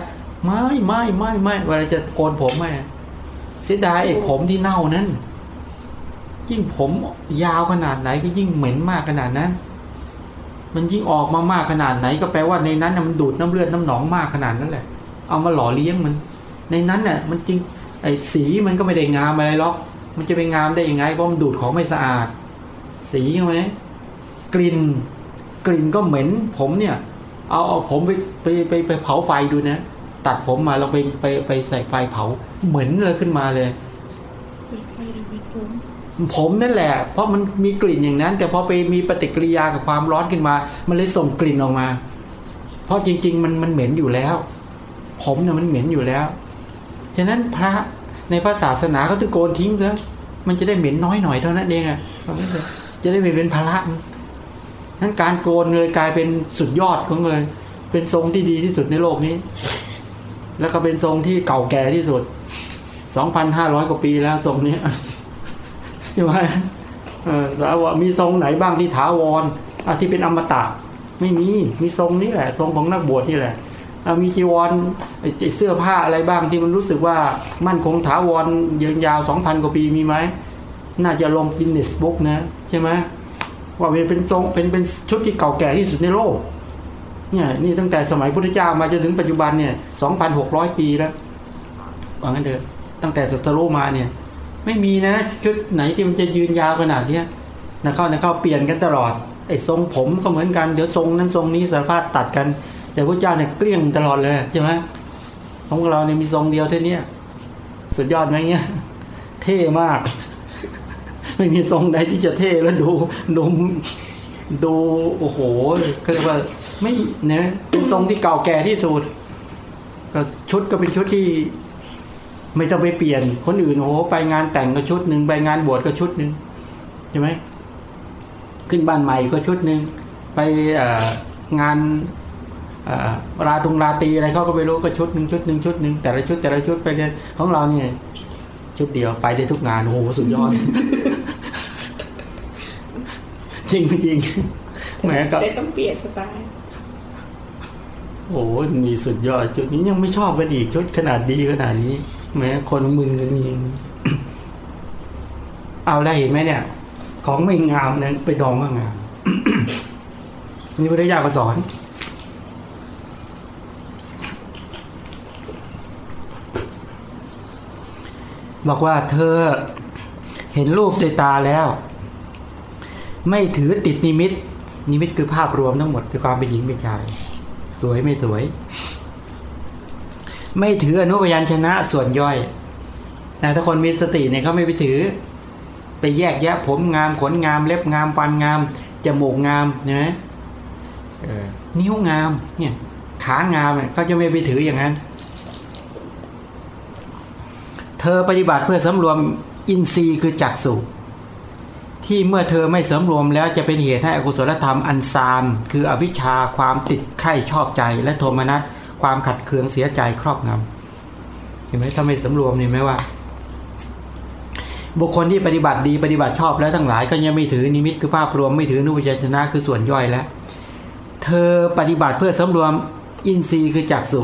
A: ไม่ไม่ไม่ไม่เวลาจะโกนผมไม่เสียดายไอ้ผมที่เน่านั้นยิ่งผมยาวขนาดไหนก็ยิ่งเหม็นมากขนาดนั้น มันยิ่งออกมามากขนาดไหน ก็แปลว่าในนั้นน่ะมันดูดน้ำเลือดน้ำหนองมากขนาดนั้นแหละ เอามาหล่อเลี้ยงมัน ในนั้นน่ะ มันจริงไอ้สีมันก็ไม่ได้งามอะไรหรอก มันจะไปงามได้ยังไงเพราะมันดูดของไม่สะอาด สีใช่ไหมกลิ่น กลิ่นก็เหม็นผมเนี่ย เอาเอาผมไปไปไปไปเผาไฟดูนะ ตัดผมมาเราไปไปไปใส่ไฟเผา เหมือนเลยขึ้นมาเลย
C: เปิดไฟดับไฟผม
A: ผมนั่นแหละ เพราะมันมีกลิ่นอย่างนั้น แต่พอไปมีปฏิกิริยากับความร้อนขึ้นมา มันเลยส่งกลิ่นออกมา เพราะจริง ๆ มันมันเหม็นอยู่แล้ว ผมเนี่ยมันเหม็นอยู่แล้ว ฉะนั้นพระในพระศาสนาเขาจะโกนทิ้งซะมันจะได้เหม็นน้อยหน่อยเท่านั้นเองอะฟังไม่เลยจะได้ไม่เป็นภาระนั้นการโกนเลยกลายเป็นสุดยอดของเลย เป็นทรงที่ดีที่สุดในโลกนี้ แล้วก็เป็นทรงที่เก่าแก่ที่สุด สองพันห้าร้อยกว่าปีแล้วทรงนี้ใช่ไหมแล้วว่ามีทรงไหนบ้างที่ถาวรอที่เป็นอมตะ ไม่มี มีทรงนี้แหละ ทรงของนักบวชนี่แหละ มีจีวรเสื้อผ้าอะไรบ้างที่มันรู้สึกว่ามั่นคงถาวรยืนยาวสองพันกว่าปีมีไหม น่าจะลงกินเนสบุ๊กนะ ใช่ไหมว่าเป็นเป็นทรงเป็นเป็นชุดที่เก่าแก่ที่สุดในโลก เนี่ยนี่ตั้งแต่สมัยพุทธเจ้ามาจนถึงปัจจุบันเนี่ยสองพันหกร้อยปีแล้วว่างั้นเถอะตั้งแต่สัตรูมาเนี่ย ไม่มีนะชุดไหนที่มันจะยืนยาวขนาดเนี้ยนะเข้านะเข้าเปลี่ยนกันตลอดไอ้ทรงผมก็เหมือนกันเดี๋ยวทรงนั้นทรงนี้สารพัดตัดกัน แต่พระเจ้าเนี่ยเกลี้ยงตลอดเลยใช่ไหมของเราเนี่ยมีทรงเดียวเท่านี้สุดยอดไหมเงี้ย เท่มาก ไม่มีทรงใดที่จะเท่แล้วดูดูดูโอ้โหเขาเรียกว่า ไม่เนี่ยเป็นทรงที่เก่าแก่ที่สุดก็ชุดก็เป็นชุดที่ ไม่ต้องไปเปลี่ยน คนอื่นโอ้โหไปงานแต่งก็ชุดหนึ่งไปงานบวชก็ชุดหนึ่งใช่ไหมขึ้นบ้านใหม่ก็ชุดหนึ่งไปเอ่องานเอ่อราตรงราตรีอะไรเขาก็ไม่รู้ก็ชุดหนึ่งชุดหนึ่งชุดหนึ่งแต่ละชุดแต่ละชุดไปเรียนของเราเนี่ย ชุดเดียวไปได้ทุกงานโอ้โหสุดยอด จริงจริงแหมกับ
C: แต่ต้องเปลี่ยนสไตล์
A: โอ้มีสุดยอดจุดนี้ยังไม่ชอบกันอีกชุดขนาดดีขนาดนี้ แม้คนมึนกันเองเอาได้เห็นไหมเนี่ย ของไม่งามนั้นไปดองว่างามนี่พระเจ้าก็สอนบอกว่าเธอเห็นรูปด้วยตาแล้ว ไม่ถือติดนิมิต นิมิตคือภาพรวมทั้งหมดคือความเป็นหญิงเป็นชาย สวยไม่สวย ไม่ถืออนุพยัญชนะส่วนย่อยนะถ้าคนมีสติเนี่ยเขาไม่ไปถือ ไปแยกแยะผมงามขนงาม เล็บงามฟันงามจมูกงามนะเออนิ้วงาม เนี่ย ขางามเนี่ยเขาจะไม่ไปถืออย่างนั้น เธอปฏิบัติเพื่อสำรวมอินทรีย์คือจักสุ ที่เมื่อเธอไม่สำรวมแล้วจะเป็นเหตุให้อกุศลธรรมอันซาม คืออวิชชาความติดไข้ชอบใจ และโทมนัสความขัดเคืองเสียใจครอบงำเห็นไหมถ้าไม่สำรวมนี่ไหมว่า บุคคลที่ปฏิบัติดีปฏิบัติชอบแล้วทั้งหลาย ก็ยังไม่ถือนิมิตคือภาพรวมไม่ถือนุพยัญชนะคือส่วนย่อยแล้ว เธอปฏิบัติเพื่อสำรวมอินทรีย์คือจักสุ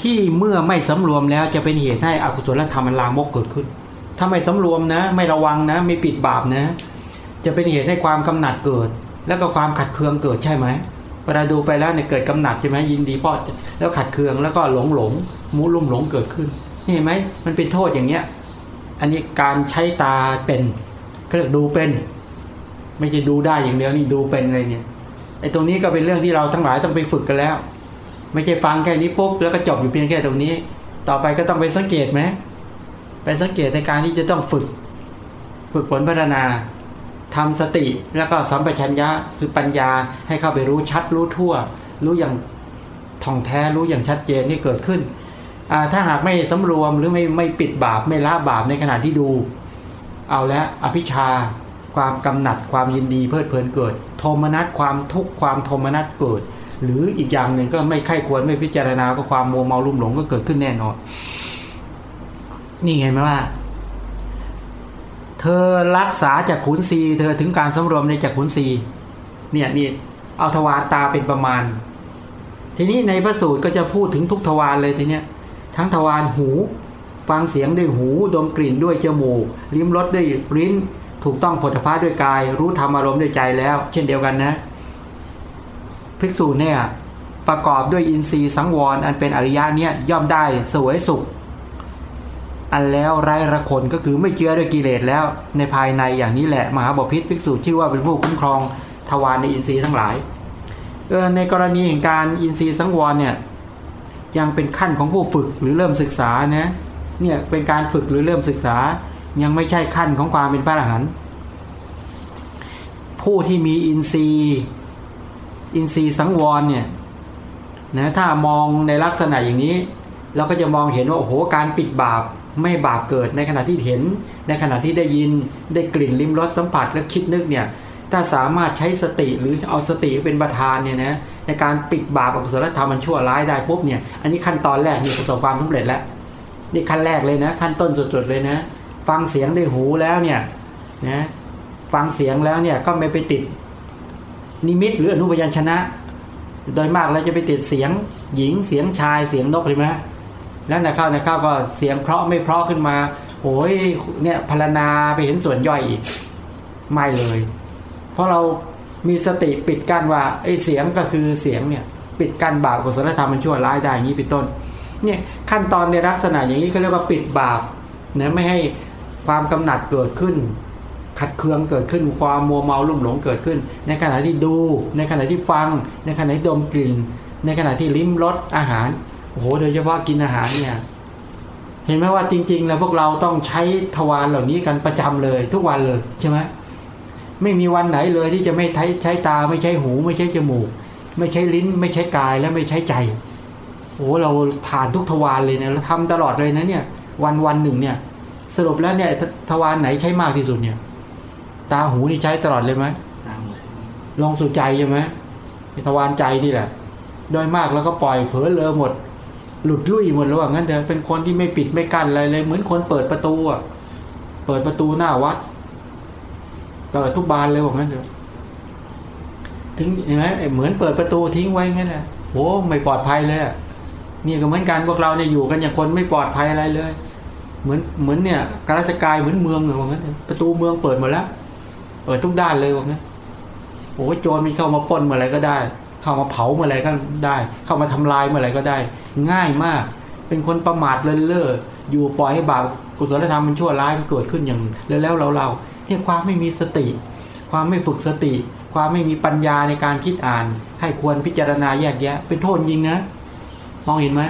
A: ที่เมื่อไม่สำรวมแล้วจะเป็นเหตุให้อกุศลธรรมอันลามกเกิดขึ้น ถ้าไม่สำรวมนะ ไม่ระวังนะ ไม่ปิดบาปนะ จะเป็นเหตุให้ความกำหนัดเกิด แล้วก็ความขัดเคืองเกิดใช่ไหมเวลาดูไปแล้วเนี่ยเกิดกำหนัดใช่ไหมยินดีพราะแล้วขัดเคืองแล้วก็หลงหลงมุลุ่มหลงเกิดขึ้นนี่เห็นไหมมันเป็นโทษอย่างเนี้ย อันนี้การใช้ตาเป็นเขาเรียกดูเป็น ไม่ใช่ดูได้อย่างเดียวนี่ดูเป็นอะไรเนี่ยไอ้ตรงนี้ก็เป็นเรื่องที่เราทั้งหลายต้องไปฝึกกันแล้ว ไม่ใช่ฟังแค่นี้ปุ๊บแล้วก็จบอยู่เพียงแค่ตรงนี้ ต่อไปก็ต้องไปสังเกตไหม ไปสังเกตในการที่จะต้องฝึก ฝึกฝนพัฒนาทำสติแล้วก็สัมปชัญญะคือปัญญาให้เข้าไปรู้ชัดรู้ทั่ว รู้อย่างท่องแท้รู้อย่างชัดเจนที่เกิดขึ้น ถ้าหากไม่สำรวมหรือไม่ไม่ปิดบาปไม่ละบาปในขณะที่ดู เอาแล้วอภิชา ความกำหนัดความยินดีเพลิดเพลินเกิด โทมนัสความทุกข์ความโทมนัสเกิด หรืออีกอย่างหนึ่งก็ไม่ไข้ควรไม่พิจารณาก็ความมัวเมาลุ่มหลงก็เกิดขึ้นแน่นอน นี่ไงไหมว่า เธอรักษาจากขุนศีเธอถึงการสำรวมในจากขุนศีเนี่ยนี่เอาทวารตาเป็นประมาณ ทีนี้ในพระสูตรก็จะพูดถึงทุกทวารเลยทีเนี้ยทั้งทวารหู ฟังเสียงด้วยหูดมกลิ่นด้วยจมูกลิ้มรสด้วยลิ้น ถูกต้องผลพาด้วยกาย รู้ธรรมอารมณ์ด้วยใจแล้ว เช่นเดียวกันนะภิกษุเนี่ยประกอบด้วยอินทรีย์สังวร อันเป็นอริยะเนี่ยย่อมได้สวยสุข อันแล้วไร้ระคนก็คือไม่เจือด้วยกิเลสแล้ว ในภายในอย่างนี้แหละมหาบพิษภิกษุชื่อว่าเป็นผู้คุ้มครองทวารในอินทรีย์ทั้งหลายเออในกรณีแห่งการอินทรีย์สังวรเนี่ยยังเป็นขั้นของผู้ฝึกหรือเริ่มศึกษานะเนี่ยเป็นการฝึกหรือเริ่มศึกษายังไม่ใช่ขั้นของความเป็นพระอรหันต์ผู้ที่มีอินทรีย์อินทรีย์สังวรเนี่ยนะถ้ามองในลักษณะอย่างนี้ เราก็จะมองเห็นว่าโอ้โหการปิดบาป ไม่บาปเกิดในขณะที่เห็น ในขณะที่ได้ยินได้กลิ่นลิ้มรสสัมผัสและคิดนึกเนี่ยถ้าสามารถใช้สติหรือเอาสติเป็นประธานเนี่ยนะในการปิดบาปอกุศลธรรมมันชั่วร้ายได้ปุ๊บเนี่ยอันนี้ขั้นตอนแรกนี่ประสบความสำเร็จแล้วนี่ขั้นแรกเลยนะ ขั้นต้นสุดๆเลยนะ ฟังเสียงด้วยหูแล้วเนี่ยนะฟังเสียงแล้วเนี่ยก็ไม่ไปติดนิมิตหรืออนุพยัญชนะ โดยมากแล้วจะไปติดเสียงหญิงเสียงชายเสียงนกเห็นไหม แล้วนะเข้านะเข้าก็เสียงเพราะไม่เพราะขึ้นมาโอ้ยเนี่ยพารณาไปเห็นส่วนย่อยอีกไม่เลย เพราะเรามีสติปิดกั้นว่าไอ้เสียงก็คือเสียงเนี่ยปิดกั้นบาปกุศลธรรมมันชั่วร้ายได้อย่างนี้เป็นต้น เนี่ยขั้นตอนในลักษณะอย่างนี้เขาเรียกว่าปิดบาปนะไม่ให้ความกำหนัดเกิดขึ้น ขัดเคืองเกิดขึ้นความมัวเมาลุ่มหลงเกิดขึ้น ในขณะที่ดู ในขณะที่ฟัง ในขณะที่ดมกลิ่น ในขณะที่ลิ้มรสอาหาร โอ้โหโดยเฉพาะกินอาหารเนี่ย เห็นไหมว่าจริง ๆ แล้วพวกเราต้องใช้ทวารเหล่านี้กันประจำเลย ทุกวันเลยใช่ไหมไม่มีวันไหนเลยที่จะไม่ใช้ใช้ตาไม่ใช้หู ไม่ใช้จมูก ไม่ใช้ลิ้น ไม่ใช้กายและไม่ใช้ใจโอ้เราผ่านทุกทวารเลยเนี่ยเราทำตลอดเลยนะเนี่ย วันวันหนึ่งเนี่ย สรุปแล้วเนี่ยทวารไหนใช้มากที่สุดเนี่ย ตาหูนี่ใช้ตลอดเลยไหม
B: ตามหมด
A: ลองสู่ใจใช่ไหมทวารใจนี่แหละ โดยมากแล้วก็ปล่อยเผลอเลอหมด หลุดลุ่ยหมดแล้วงั้นเถอะเป็นคนที่ไม่ปิดไม่กั้นอะไรเลย เหมือนคนเปิดประตูอะเปิดประตูหน้าวัดเปิดทุกบานเลยว่างั้นเถอะถึงเห็นไหมเหมือนเปิดประตูทิ้งไว้งั้นนะโอ้ไม่ปลอดภัยเลยนี่ก็เหมือนกันพวกเราเนี่ยอยู่กันอย่างคนไม่ปลอดภัยอะไรเลย เหมือนเหมือนเนี่ยกาลสกายเหมือนเมืองเลยว่างั้นเถอะประตูเมืองเปิดหมดแล้วเปิดทุกด้านเลยว่างั้นโอ้โจรมันเข้ามาปล้นมื่อไรก็ได้ เข้ามาเผาเมื่อไรก็ได้ เข้ามาทำลายเมื่อไรก็ได้ ง่ายมาก เป็นคนประมาทเลินเล่ออยู่ปล่อยให้บาปกุศลธรรมมันชั่วร้ายมันเกิดขึ้นอย่างแล้วแล้วเราเราเนี่ยความไม่มีสติ ความไม่ฝึกสติ ความไม่มีปัญญาในการคิดอ่านใครควรพิจารณาแยกแยะ เป็นโทษจริงนะมองเห็นไหม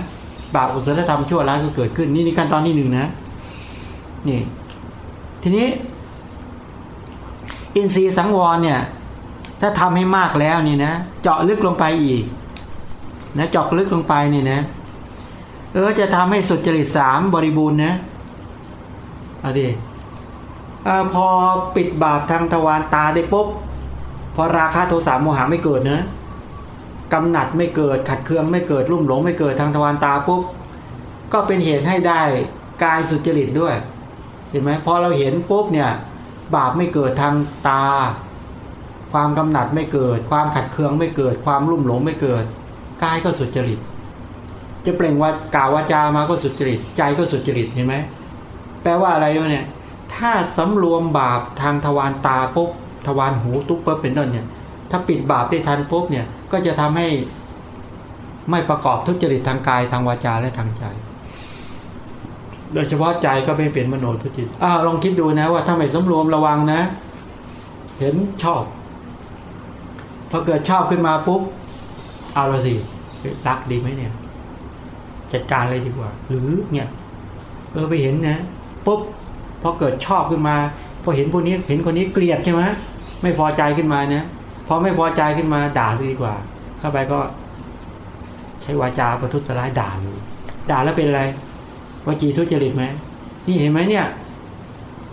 A: บาปกุศลธรรมชั่วร้ายก็เกิดขึ้นนี่ในขั้นตอนที่หนึ่งนะนี่ทีนี้ อินทรีย์สังวรเนี่ย ถ้าทำให้มากแล้วนี่นะ เจาะลึกลงไปอีก นะเจาะลึกลงไปนี่นะ เออจะทำให้สุจริตสามบริบูรณ์นะเอาดิอพอปิดบาปทางทวารตาได้ปุ๊บพอราคะโทสะโมหะไม่เกิดนะกำหนัดไม่เกิดขัดเคืองไม่เกิดรุ่มหลงไม่เกิดทางทวารตาปุ๊บก็เป็นเหตุให้ได้กายสุจริตด้วย เห็นไหมพอเราเห็นปุ๊บเนี่ย บาปไม่เกิดทางตา ความกำหนัดไม่เกิด ความขัดเคืองไม่เกิด ความรุ่มหลงไม่เกิดกายก็สุจริต จะเปล่งว่ากล่าววาจามาก็สุจริต ใจก็สุจริตเห็นไหมแปลว่าอะไรวะเนี่ย ถ้าสำรวมบาปทางทวารตาปุ๊บทวารหูตุ๊บปุ๊บเป็นต้นเนี่ย ถ้าปิดบาปได้ทันปุ๊บเนี่ยก็จะทำให้ไม่ประกอบทุจริตทางกายทางวาจาและทางใจ โดยเฉพาะใจก็ไม่เป็นมโนทุจริตอ้าวลองคิดดูนะว่าถ้าไม่สำรวมระวังนะ เห็นชอบ พอเกิดชอบขึ้นมาปุ๊บ เอาละสิรักดีไหมเนี่ย จัดการเลยดีกว่า หรือเนี่ย เออไปเห็นนะปุ๊บพอเกิดชอบขึ้นมาพอเห็นพวกนี้เห็นคนนี้เกลียดใช่ไหมไม่พอใจขึ้นมานะพอไม่พอใจขึ้นมาด่าเลยดีกว่า เข้าไปก็ ใช้วาจาประทุษร้ายด่าเลยด่าแล้วเป็นอะไรวจีทุจริตไหมนี่เห็นไหมเนี่ย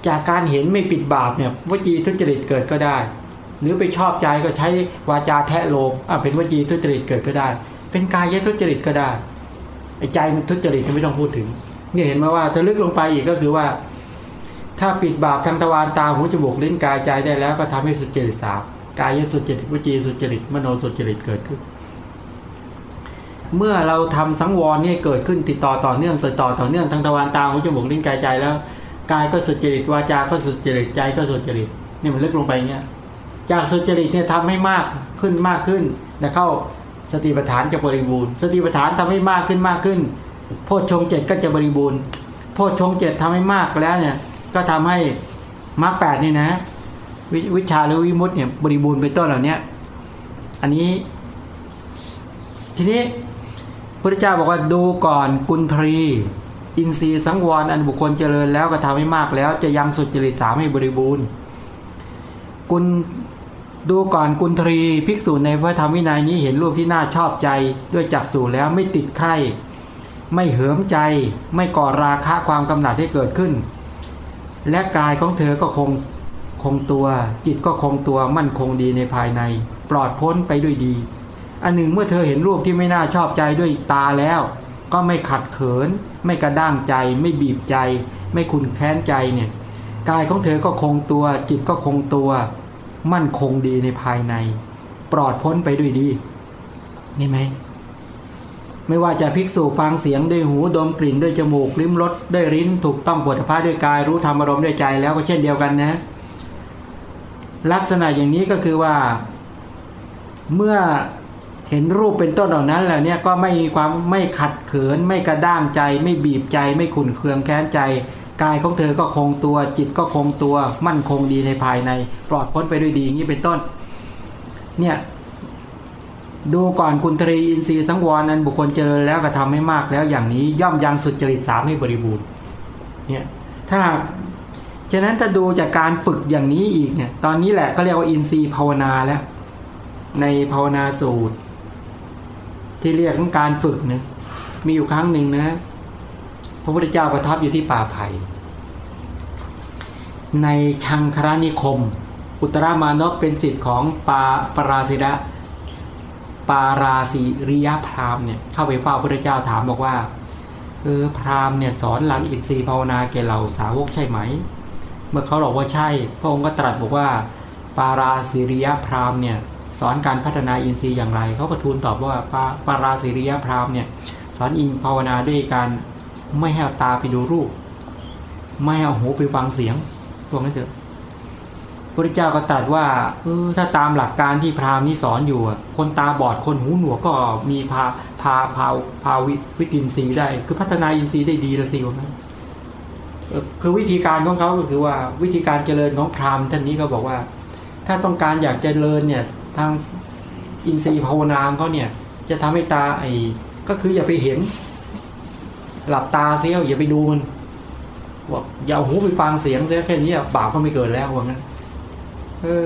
A: จากการเห็นไม่ปิดบาปเนี่ยวจีทุจริตเกิดก็ได้ หรือไปชอบใจก็ใช้วาจาแทะโลมอะเป็นวจีทุจริตเกิดก็ได้ เป็นกายทุจริตก็ได้ไอ้ใจมันทุจริตไม่ต้องพูดถึง เนี่ยเห็นไหมว่าถ้าลึกลงไปอีกก็คือว่า ถ้าปิดบาปทางทวารตาหูจมูกลิ้นกายใจได้แล้วก็ทำให้สุจริตสามกายสุจริตวจีสุจริตมโนสุจริตเกิดขึ้น เมื่อเราทำสังวรเนี่ยเกิดขึ้นติดต่อต่อเนื่องติดต่อต่อเนื่องทางทวารตาหูจมูกลิ้นกายใจแล้วกายก็สุจริตวาจาก็สุจริตใจก็สุจริตนี่มันลึกลงไปเงี้ย จากสุจริตเนี่ยทำให้มากขึ้นมากขึ้นนะเข้าสติปัฏฐานจะบริบูรณ์ สติปัฏฐานทำให้มากขึ้นมากขึ้น โพชฌงเจ็ดก็จะบริบูรณ์ โพชฌงเจ็ดทำให้มากแล้วเนี่ยก็ทำให้มรรคแปดนี่นะวิวิชาหรือวิมุตต์เนี่ยบริบูรณ์เป็นต้นเหล่านี้อันนี้ ทีนี้พระเจ้าบอกว่าดูก่อนกุนทรี อินทรีย์สังวรอันบุคคลเจริญแล้วก็ทำให้มากแล้ว จะยังสุจริตสามให้บริบูรณ์ กุล ดูก่อนกุนทรีภิกษุในพระธรรมวินัยนี้เห็นรูปที่น่าชอบใจ ด้วยจักษุแล้วไม่ติดไข่ไม่เหิมใจ ไม่ก่อราคะความกำหนัดให้เกิดขึ้น และกายของเธอก็คงคงตัว จิตก็คงตัวมั่นคงดีในภายใน ปลอดพ้นไปด้วยดี อันหนึ่งเมื่อเธอเห็นรูปที่ไม่น่าชอบใจด้วยตาแล้ว ก็ไม่ขัดเขิน ไม่กระด้างใจ ไม่บีบใจ ไม่ขุนแค้นใจเนี่ยกายของเธอก็คงตัว จิตก็คงตัว มั่นคงดีในภายใน ปลอดพ้นไปด้วยดี นี่ไหม ไม่ว่าจะภิกษุฟังเสียงด้วยหู ดมกลิ่นด้วยจมูก ลิ้มรสด้วยริ้น ถูกต้องปวดผ้าด้วยกาย รู้ธรรมอารมณ์ด้วยใจแล้วก็เช่นเดียวกันนะ ลักษณะอย่างนี้ก็คือว่า เมื่อเห็นรูปเป็นต้นเหล่านั้นแล้วเนี่ยก็ไม่มีความไม่ขัดเขิน ไม่กระด้างใจ ไม่บีบใจ ไม่ขุนเคืองแค้นใจ กายของเธอก็คงตัว จิตก็คงตัว มั่นคงดีในภายใน ปลอดพ้นไปด้วยดีอย่างนี้เป็นต้น เนี่ยดูก่อนคุณตรีอินทรีย์สังวรนั้นบุคคลเจริญแล้วก็ทำให้มากแล้วอย่างนี้ย่อมยังสุดจริตสามให้บริบูรณ์เนี่ยถ้าฉะนั้นถ้าดูจากการฝึกอย่างนี้อีกเนี่ยตอนนี้แหละก็เรียกว่าอินทรีย์ภาวนาแล้ว ในภาวนาสูตร ที่เรียกของการฝึกเนี่ยมีอยู่ครั้งหนึ่งนะ พระพุทธเจ้าประทับอยู่ที่ป่าไผ่ ในชังครานิคม อุตรามานพเป็นสิทธิ์ของปาปราศิระปาราสิริยพรามเนี่ยเข้าไปเฝ้าพระเจ้าถามบอกว่าเออพรามเนี่ยสอนหลังอินทรีย์ภาวนาแก่เหล่าสาวกใช่ไหม เมื่อเขาบอกว่าใช่ พระองค์ก็ตรัสบอกว่า ปาราสิริยพรามเนี่ยสอนการพัฒนาอินทรีย์อย่างไร เขาก็ทูลตอบว่าปาปาราสิริยพรามเนี่ยสอนอินภาวนาด้วยการไม่ให้ตาไปดูรูป ไม่ให้เอาหูไปฟังเสียง วกนั้นเถอะพระเจ้าก็ตรัสว่าเออถ้าตามหลักการที่พราหมณ์นี่สอนอยู่คนตาบอดคนหูหนวกก็มีพาพาพาพาวิตินทรีย์ได้ คือพัฒนาอินทรีย์ได้ดีละสิวนั้นคือวิธีการของเขาก็คือว่าวิธีการเจริญของพราหมณ์ท่านนี้ก็บอกว่า ถ้าต้องการอยากเจริญเนี่ยทางอินทรีย์ภาวนาเขาเนี่ย จะทำให้ตาไอ้ก็คืออย่าไปเห็น หลับตาเสียวอย่าไปดูมัน บอกอย่าหูไปฟังเสียงเสียแค่นี้บาปก็ไม่เกิดแล้วว่างั้น เออ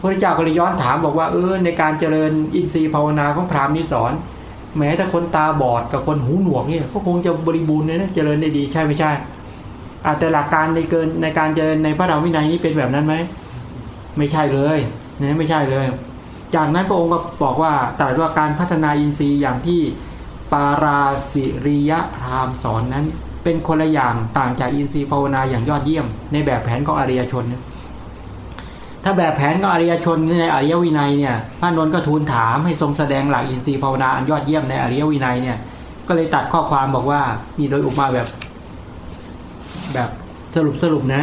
A: พระเจ้าก็เลยย้อนถามบอกว่าเออในการเจริญอินทรีย์ภาวนาของพราหมณ์นี่สอนแม้แต่คนตาบอดกับคนหูหนวกเนี่ยก็คงจะบริบูรณ์เลยนะเจริญได้ดีใช่ไม่ใช่อาแต่หลักการในเกินในการเจริญในพระธรรมวินัยนี้เป็นแบบนั้นไหมไม่ใช่เลยนะไม่ใช่เลย จากนั้นพระองค์ก็บอกว่าตรัสว่าการพัฒนาอินทรีย์อย่างที่ปาราสิริยพราหมณ์สอนนั้น เป็นคนละอย่างต่างจากอินทรีย์ภาวนาอย่างยอดเยี่ยม ในแบบแผนของอริยชนนะถ้าแบบแผนของอริยชนในอริยวินัยเนี่ยพระนนท์ก็ทูลถามให้ทรงแสดงหลักอินทรีย์ภาวนาอันยอดเยี่ยมในอริยวินัยเนี่ย ก็เลยตัดข้อความบอกว่านี่โดยอุปมาแบบ แบบสรุปสรุปนะ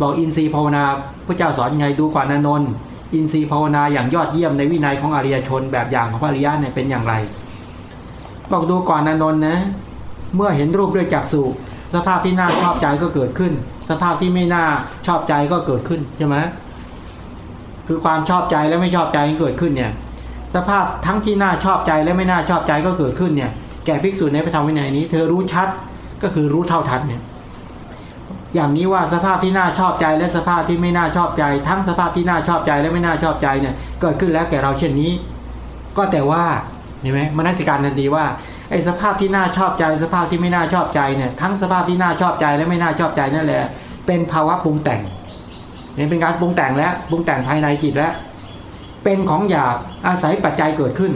A: บอกอินทรีย์ภาวนาพระเจ้าสอนยังไงดูก่อนนนนท์อินทรีย์ภาวนาอย่างยอดเยี่ยมในวินัยของอริยชนแบบอย่างของพระอริยะเนี่ยเป็นอย่างไร บอกดูก่อนนนนท์นะ เมื่อเห็นรูปด้วยจักษุสภาพที่น่าชอบใจก็เกิดขึ้น สภาพที่ไม่น่าชอบใจก็เกิดขึ้นใช่ไหมคือความชอบใจและไม่ชอบใจเกิดขึ้นเนี่ย สภาพทั้งที่น่าชอบใจและไม่น่าชอบใจก็เกิดขึ้นเนี่ย แก่ภิกษุในพระธรรมวินัยนี้ เธอรู้ชัดก็คือรู้เท่าทันเนี่ย อย่างนี้ว่าสภาพที่น่าชอบใจและสภาพที่ไม่น่าชอบใจ ทั้งสภาพที่น่าชอบใจและไม่น่าชอบใจเนี่ย เกิดขึ้นแล้วแก่เราเช่นนี้ ก็แต่ว่าเห็นไหมมนสิการทันทีว่า ไอ้สภาพที่น่าชอบใจสภาพที่ไม่น่าชอบใจเนี่ยทั้งสภาพที่น่าชอบใจและไม่น่าชอบใจนั่นแหละเป็นภาวะปรุงแต่งเนี่ยเป็นการปรุงแต่งแล้วปรุงแต่งภายในจิตแล้วเป็นของหยาบอาศัยปัจจัยเกิดขึ้น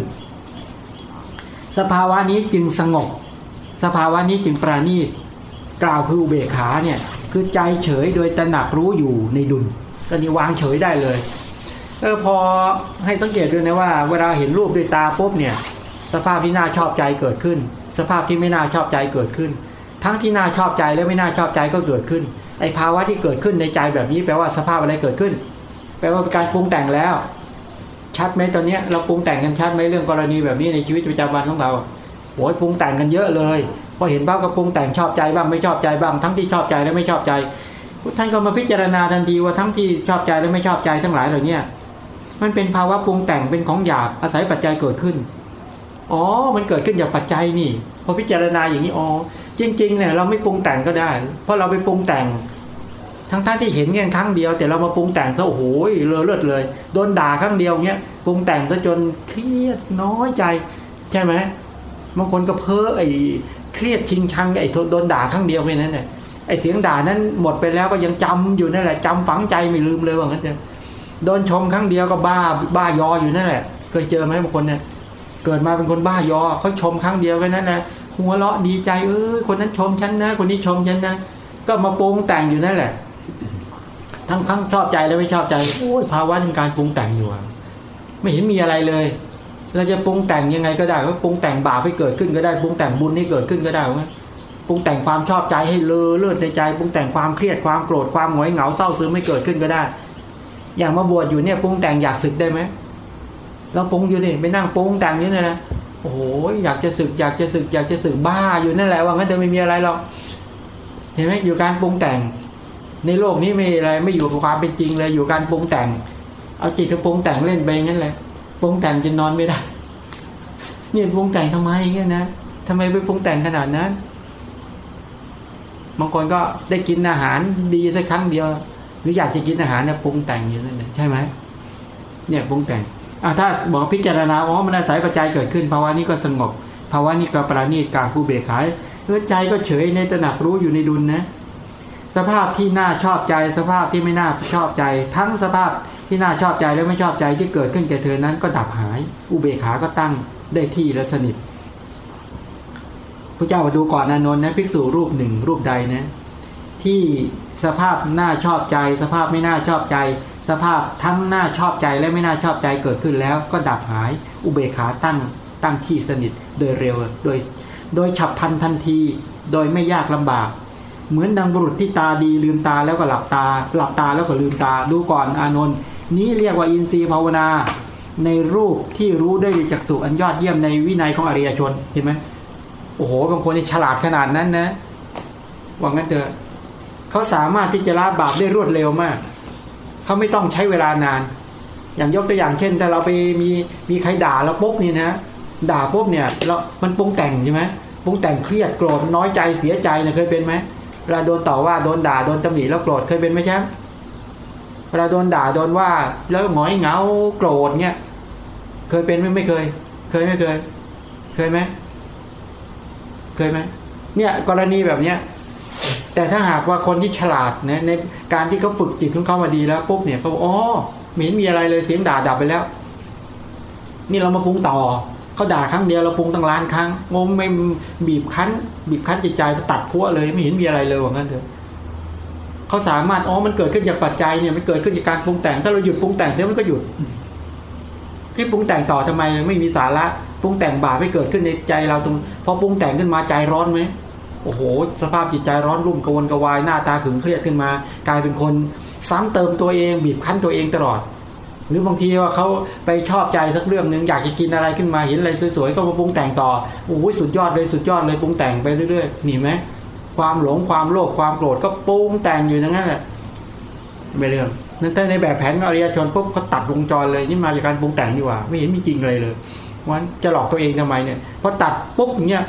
A: สภาวะนี้จึงสงบ สภาวะนี้จึงปราณีตกล่าวคืออุเบกขาเนี่ยคือใจเฉยโดยตระหนักรู้อยู่ในดุลก็นี่วางเฉยได้เลยเออพอให้สังเกตด้วยนะว่า เวลาเห็นรูปด้วยตาปุ๊บเนี่ย สภาพที่น่าชอบใจเกิดขึ้น สภาพที่ไม่น่าชอบใจเกิดขึ้น ทั้งที่น่าชอบใจและไม่น่าชอบใจก็เกิดขึ้นไอภาวะที่เกิดขึ้นในใจแบบนี้แปลว่าสภาพอะไรเกิดขึ้น แปลว่าเป็นการปรุงแต่งแล้ว ชัดไหมตอนนี้เราปรุงแต่งกันชัดไหมเรื่องกรณีแบบนี้ในชีวิตประจำวันของเราโอ้ยปรุงแต่งกันเยอะเลยพอเห็นบ้างก็ปรุงแต่งชอบใจบ้างไม่ชอบใจบ้าง ทั้งที่ชอบใจและไม่ชอบใจท่านก็มาพิจารณาทันทีว่าทั้งที่ชอบใจและไม่ชอบใจทั้งหลายเหล่านี้มันเป็นภาวะปรุงแต่งเป็นของหยาบอาศัยปัจจัยเกิดขึ้น อ๋อ มันเกิดขึ้นจากปัจจัยนี่ พอพิจารณาอย่างนี้อ๋อจริงๆเนี่ยเราไม่ปรุงแต่งก็ได้ เพราะเราไปปรุงแต่ง ทั้งท่านที่เห็นแค่ครั้งเดียว แต่เรามาปรุงแต่งซะโอ้โหเลอะเลือดเลย โดนด่าครั้งเดียวเงี้ยปรุงแต่งซะจนเครียดน้อยใจ ใช่ไหมบางคนก็เพ้อไอ้เครียดชิงชังไอ้โดนด่าครั้งเดียวแค่นั้นเนี่ยไอ้เสียงด่านั้นหมดไปแล้วก็ยังจำอยู่นั่นแหละจำฝังใจไม่ลืมเลยว่างั้นเถอะโดนชมครั้งเดียวก็บ้าบ้ายออยู่นั่นแหละ เคยเจอไหมบางคนเนี่ย เกิดมาเป็นคนบ้ายอเขาชมครั้งเดียวแค่นั้นนะหัวเราะดีใจเออคนนั้นชมฉันนะ คนนี้ชมฉันนะก็มาปรุงแต่งอยู่นั่นแหละ ทั้งทั้งชอบใจและไม่ชอบใจโอ้ยภาวะการปรุงแต่งอยู่ไม่เห็นมีอะไรเลย เราจะปรุงแต่งยังไงก็ได้ก็ปรุงแต่งบาปให้เกิดขึ้นก็ได้ปรุงแต่งบุญให้เกิดขึ้นก็ได้ปรุงแต่งความชอบใจให้เลอเลิศในใจปรุงแต่งความเครียดความโกรธความหงอยเหงาเศร้าซึมไม่เกิดขึ้นก็ได้ อย่างมาบวชอยู่เนี่ยปรุงแต่งอยากศึกได้ไหม เราปรุงอยู่นี่ไปนั่งปรุงแต่งนี่นะโอ้โหอยากจะศึกอยากจะศึก อยากจะศึกบ้าอยู่นั่นแหละว่างั้นเธอไม่มีอะไรหรอกเห็นไหมอยู่การปรุงแต่ง ในโลกนี้ไม่อะไรไม่อยู่กับความเป็นจริงเลยอยู่การปรุงแต่ง เอาจิตไปปรุงแต่งเล่นไปงั้นแหละปรุงแต่งจนนอนไม่ได้เนี่ยปรุงแต่งทำไมเงี้ยนะทำไมไปปรุงแต่งขนาดนั้นบางคนก็ได้กินอาหารดีสักครั้งเดียว หรืออยากจะกินอาหารเนี่ยปรุงแต่งอยู่นั่นแหละใช่ไหมเนี่ยปรุงแต่ง ถ้าบอกพิจารณาอ๋อมันอาศัยปัจจัยเกิดขึ้นภาวะนี้ก็สงบภาวะนี้ก็ปราณีตการผู้เบกขายเออใจก็เฉยในตระหนักรู้อยู่ในดุลนะสภาพที่น่าชอบใจสภาพที่ไม่น่าชอบใจ ทั้งสภาพที่น่าชอบใจและไม่ชอบใจที่เกิดขึ้นแก่เธอนั้นก็ดับหาย อุเบกขาก็ตั้งได้ที่และสนิทพระเจ้ามาดูก่อนอานนท์นะภิกษุรูปหนึ่งรูปใดนะที่สภาพน่าชอบใจ สภาพไม่น่าชอบใจ สภาพทั้งน่าชอบใจและไม่น่าชอบใจเกิดขึ้นแล้ว ก็ดับหายอุเบกขาตั้งตั้งที่สนิทโดยเร็ว โดยโดยฉับพลันทันที โดยไม่ยากลำบาก เหมือนดังบุรุษที่ตาดีลืมตาแล้วก็หลับตา หลับตาแล้วก็ลืมตาดูก่อนอานนท์นี้เรียกว่าอินทรีย์ภาวนา ในรูปที่รู้ได้จากสุอันยอดเยี่ยมในวินัยของอริยชนเห็นไหมโอ้โหบางคนนี่ฉลาดขนาดนั้นนะว่างั้นเถอะเขาสามารถที่จะละบาปได้รวดเร็วมาก เขาไม่ต้องใช้เวลานาน อย่างยกตัวอย่างเช่น ถ้าเราไปมีมีใครด่าเราปุ๊บนี่นะด่าปุ๊บเนี่ยเรา มันปรุงแต่งใช่ไหมปรุงแต่งเครียดโกรธน้อยใจเสียใจเนี่ยเคยเป็นไหมเวลาโดนต่อว่าโดนด่าโดนตำหนิแล้วโกรธเคยเป็นไหมแชมป์เวลาโดนด่าโดนว่าแล้วหงอยเหงาโกรธเนี่ยเคยเป็นไหมไม่เคย เคยไม่เคย เคยไหมเคยไหมเนี่ย กรณีแบบเนี้ย แต่ถ้าหากว่าคนที่ฉลาดนะในการที่เขาฝึกจิตของเขามาดีแล้วปุ๊บเนี่ยเขาบอกอ๋อไม่เห็นมีอะไรเลยเสียงด่าดับไปแล้ว นี่เรามาปรุงต่อเขาด่าครั้งเดียวเราปรุงตั้งล้านครั้งงมไม่บีบคั้น บีบคั้นจิตใจไปตัดพัวเลยไม่เห็นมีอะไรเลยว่างั้นเถอะเขาสามารถอ๋อมันเกิดขึ้นจากปัจจัยเนี่ยมันเกิดขึ้นจากการปรุงแต่ง ถ้าเราหยุดปรุงแต่งเท่มันก็หยุดที่ปรุงแต่งต่อทำไมไม่มีสาระปรุงแต่งบาปให้เกิดขึ้นในใจเราตรงพอปรุงแต่งขึ้นมาใจร้อนไหม โอ้โห สภาพจิตใจร้อนรุ่มกวนกวายหน้าตาขึงเครียดขึ้นมา กลายเป็นคนซ้ำเติมตัวเองบีบคั้นตัวเองตลอด หรือบางทีว่าเขาไปชอบใจสักเรื่องหนึ่งอยากจะกินอะไรขึ้นมาเห็นอะไรสวยๆก็มาปรุงแต่งต่อโอ้ยสุดยอดเลยสุดยอดเลยปรุงแต่งไปเรื่อยๆนี่ไหมความหลงความโลภความโกรธก็ปรุงแต่งอยู่อย่างนั้นแหละไม่เรื่องนั่นแต่ในแบบแผนอริยชนปุ๊บเขาตัดวงจรเลยนี่มาจากการปรุงแต่งดีกว่า ไม่เห็นมีจริงเลยเลยวันจะหลอกตัวเองทำไมเนี่ยพอตัดปุ๊บอย่างเงี้ย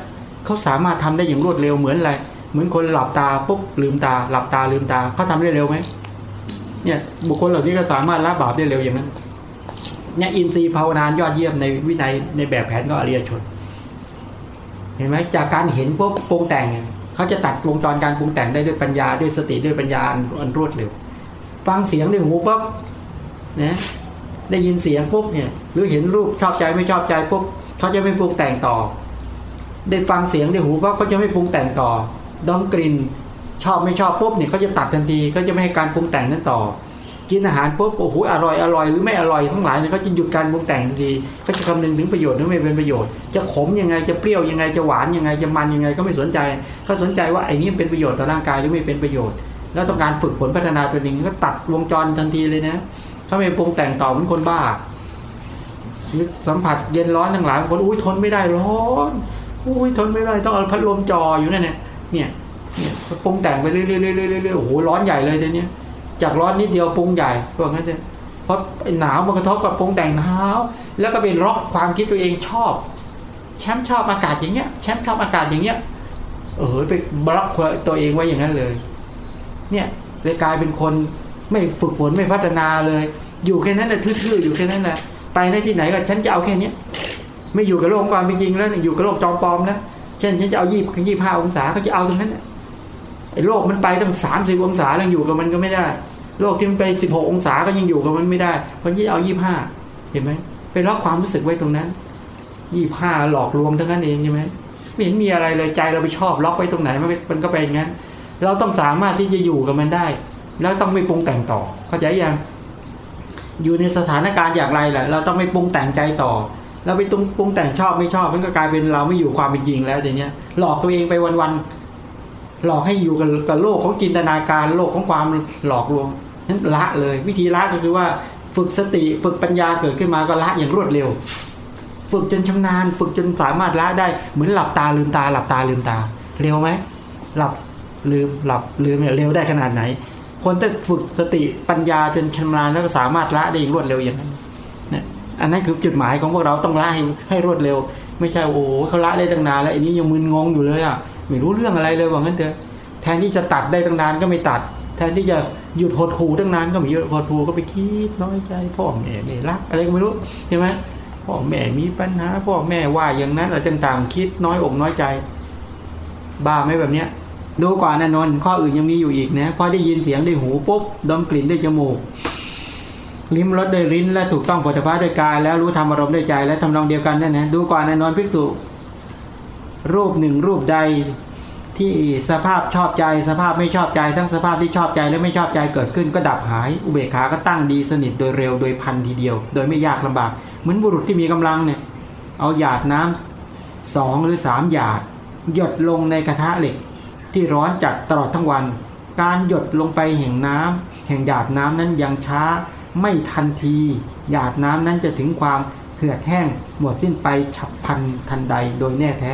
A: เขาสามารถทำได้อย่างรวดเร็วเหมือนอะไรเหมือนคนหลับตาปุ๊บลืมตา หลับตาลืมตาเขาทำได้เร็วไหมเนี่ยบุคคลเหล่านี้ก็สามารถละบาปได้เร็วอย่างนั้นเนี่ยอินทรีย์ภาวนานยอดเยี่ยมในวินัยในแบบแผนของอริยชน เห็นไหมจากการเห็นปุ๊บปรุงแต่งเขาจะตัดวงจรการปรุงแต่งได้ด้วยปัญญาด้วยสติด้วยปัญญาอันรวดเร็วฟังเสียงด้วยหูปุ๊บนะได้ยินเสียงปุ๊บเนี่ย หรือเห็นรูปชอบใจไม่ชอบใจปุ๊บเขาจะไม่ปรุงแต่งต่อ ได้ฟังเสียงด้วยหูปุ๊บเขาจะไม่ปรุงแต่งต่อดมกลิ่นชอบไม่ชอบปุ๊บเนี่ยเขาจะตัดทันทีเขาจะไม่ให้การปรุงแต่งนั้นต่อ กินอาหารปุ๊บโอ้โหอร่อยอร่อยหรือไม่อร่อยทั้งหลายเนี่ยเขาจะหยุดการปรุงแต่งทันทีเขาจะคำนึงถึงประโยชน์หรือไม่เป็นประโยชน์ จะขมยังไงจะเปรี้ยวยังไงจะหวานยังไงจะมันยังไงก็ไม่สนใจเขาสนใจว่าไอ้นี้เป็นประโยชน์ต่อร่างกายหรือไม่เป็นประโยชน์ แล้วต้องการฝึกฝนพัฒนาตัวเองก็ตัดวงจรทันทีเลยนะเขาไม่ปรุงแต่งต่อเหมือนคนบ้าสัมผัสเย็นร้อนทั้งหลายบางคนอุ้ยทนไม่ได้ร้อน อุ้ยทนไม่ได้ต้องเอาพัดลมจออยู่นั่นเนี่ยเนี่ยเนี่ยปรุงแต่งไปเรื่อยๆเรื่อยๆๆโอ้โหร้อนใหญ่เลยทีเนี้ยจากร้อนนิดเดียวปรุงใหญ่พวกนั้นจะเพราะหนาวมันกระทบกับปรุงแต่งหนาวแล้วก็เป็นร็อกความคิดตัวเองชอบ แชมป์ชอบอากาศอย่างเงี้ยแชมป์ชอบอากาศอย่างเงี้ยเออไปบล็อกตัวเองไว้อย่างนั้นเลย เนี่ยเลยกลายเป็นคนไม่ฝึกฝนไม่พัฒนาเลย อยู่แค่นั้นแหละทื่อๆอยู่แค่นั้นแหละไปในที่ไหนก็ฉันจะเอาแค่เนี้ย ไม่อยู่กับโลกความเป็นจริงแล้วอยู่กับโลกจอมปลอมแล้วเช่นฉันจะเอายี่ยี่ห้าองศาก็จะเอาตรงนั้นไอ้โลกมันไปตั้งสามสิบองศาแล้วอยู่กับมันก็ไม่ได้ โลกที่มันไปสิบหกองศาก็ยังอยู่กับมันไม่ได้เพราะยี่เอายี่ห้าเห็นไหมไปล็อกความรู้สึกไว้ตรงนั้นยี่ห้าหลอกลวงทั้งนั้นเองใช่ไหมไม่เห็นมีอะไรเลยใจเราไปชอบล็อกไว้ตรงไหนมันมันก็ไปอย่างนั้นเราต้องสามารถที่จะอยู่กับมันได้ แล้วต้องไม่ปรุงแต่งต่อ เข้าใจยังอยู่ในสถานการณ์อย่างไรแหละเราต้องไม่ปรุงแต่งใจต่อ เราไปตรงปรุงแต่งชอบไม่ชอบ มันก็กลายเป็นเราไม่อยู่ความเป็นจริงแล้วเดี๋ยวนี้ย หลอกตัวเองไปวันๆหลอกให้อยู่กับกับโลกของจินตนาการโลกของความหลอกลวงนั้นละเลย วิธีละก็คือว่าฝึกสติฝึกปัญญาเกิดขึ้นมาก็ละอย่างรวดเร็ว ฝึกจนชำนาญ ฝึกจนสามารถละได้เหมือนหลับตาลืมตา หลับตาลืมตา เร็วไหมหลับลืมหลับลืมเนี่ยเร็วได้ขนาดไหน คนถ้าฝึกสติปัญญาจนชำนาญแล้วก็สามารถละได้อย่างรวดเร็วอย่างนั้น อันนั้นคือจุดหมายของพวกเราต้องละให้ให้รวดเร็ว ไม่ใช่โอ้เขาละได้ตั้งนานแล้วอันนี้ยังมึนงงอยู่เลยอะไม่รู้เรื่องอะไรเลยว่างั้นเถอะแทนที่จะตัดได้ตั้งนานก็ไม่ตัด แทนที่จะหยุดหดหูตั้งนานก็ไม่หยุดหดหูก็ไปคิดน้อยใจพ่อแม่ไม่รัก อะไรก็ไม่รู้ใช่ไหมพ่อแม่มีปัญหาพ่อแม่ว่าอย่างนั้นอะไรต่างๆ คิดน้อยอกน้อยใจ บ้าไหมแบบเนี้ยดูก่อนนะนนท์ข้ออื่นยังมีอยู่อีกนะพอได้ยินเสียงด้หูปุ๊บดมกลิ่นด้จมูก ลิ้มรสด้วยลิ้น และถูกต้องผลิตภัณฑ์ด้วยกาย แล้วรู้ธรรมอารมณ์ด้วยใจ และทำนองเดียวกันนั่นนะดูก่อนนะนนท์ภิกษุ รูปหนึ่งรูปใดที่สภาพชอบใจสภาพไม่ชอบใจ ทั้งสภาพที่ชอบใจและไม่ชอบใจเกิดขึ้นก็ดับหาย อุเบกขาก็ตั้งดีสนิทโดยเร็วโดยพันทีเดียว โดยไม่ยากลำบาก เหมือนบุรุษที่มีกำลังเนี่ย เอาหยาดน้ำสองหรือสามหยาด หยดลงในกระทะเหล็ก ที่ร้อนจัดตลอดทั้งวัน การหยดลงไปแห่งน้ำแห่งหยาดน้ำนั้นยังช้า ไม่ทันที หยาดน้ำนั้นจะถึงความเหือดแห้งหมดสิ้นไปฉับพลันทันใดโดยแน่แท้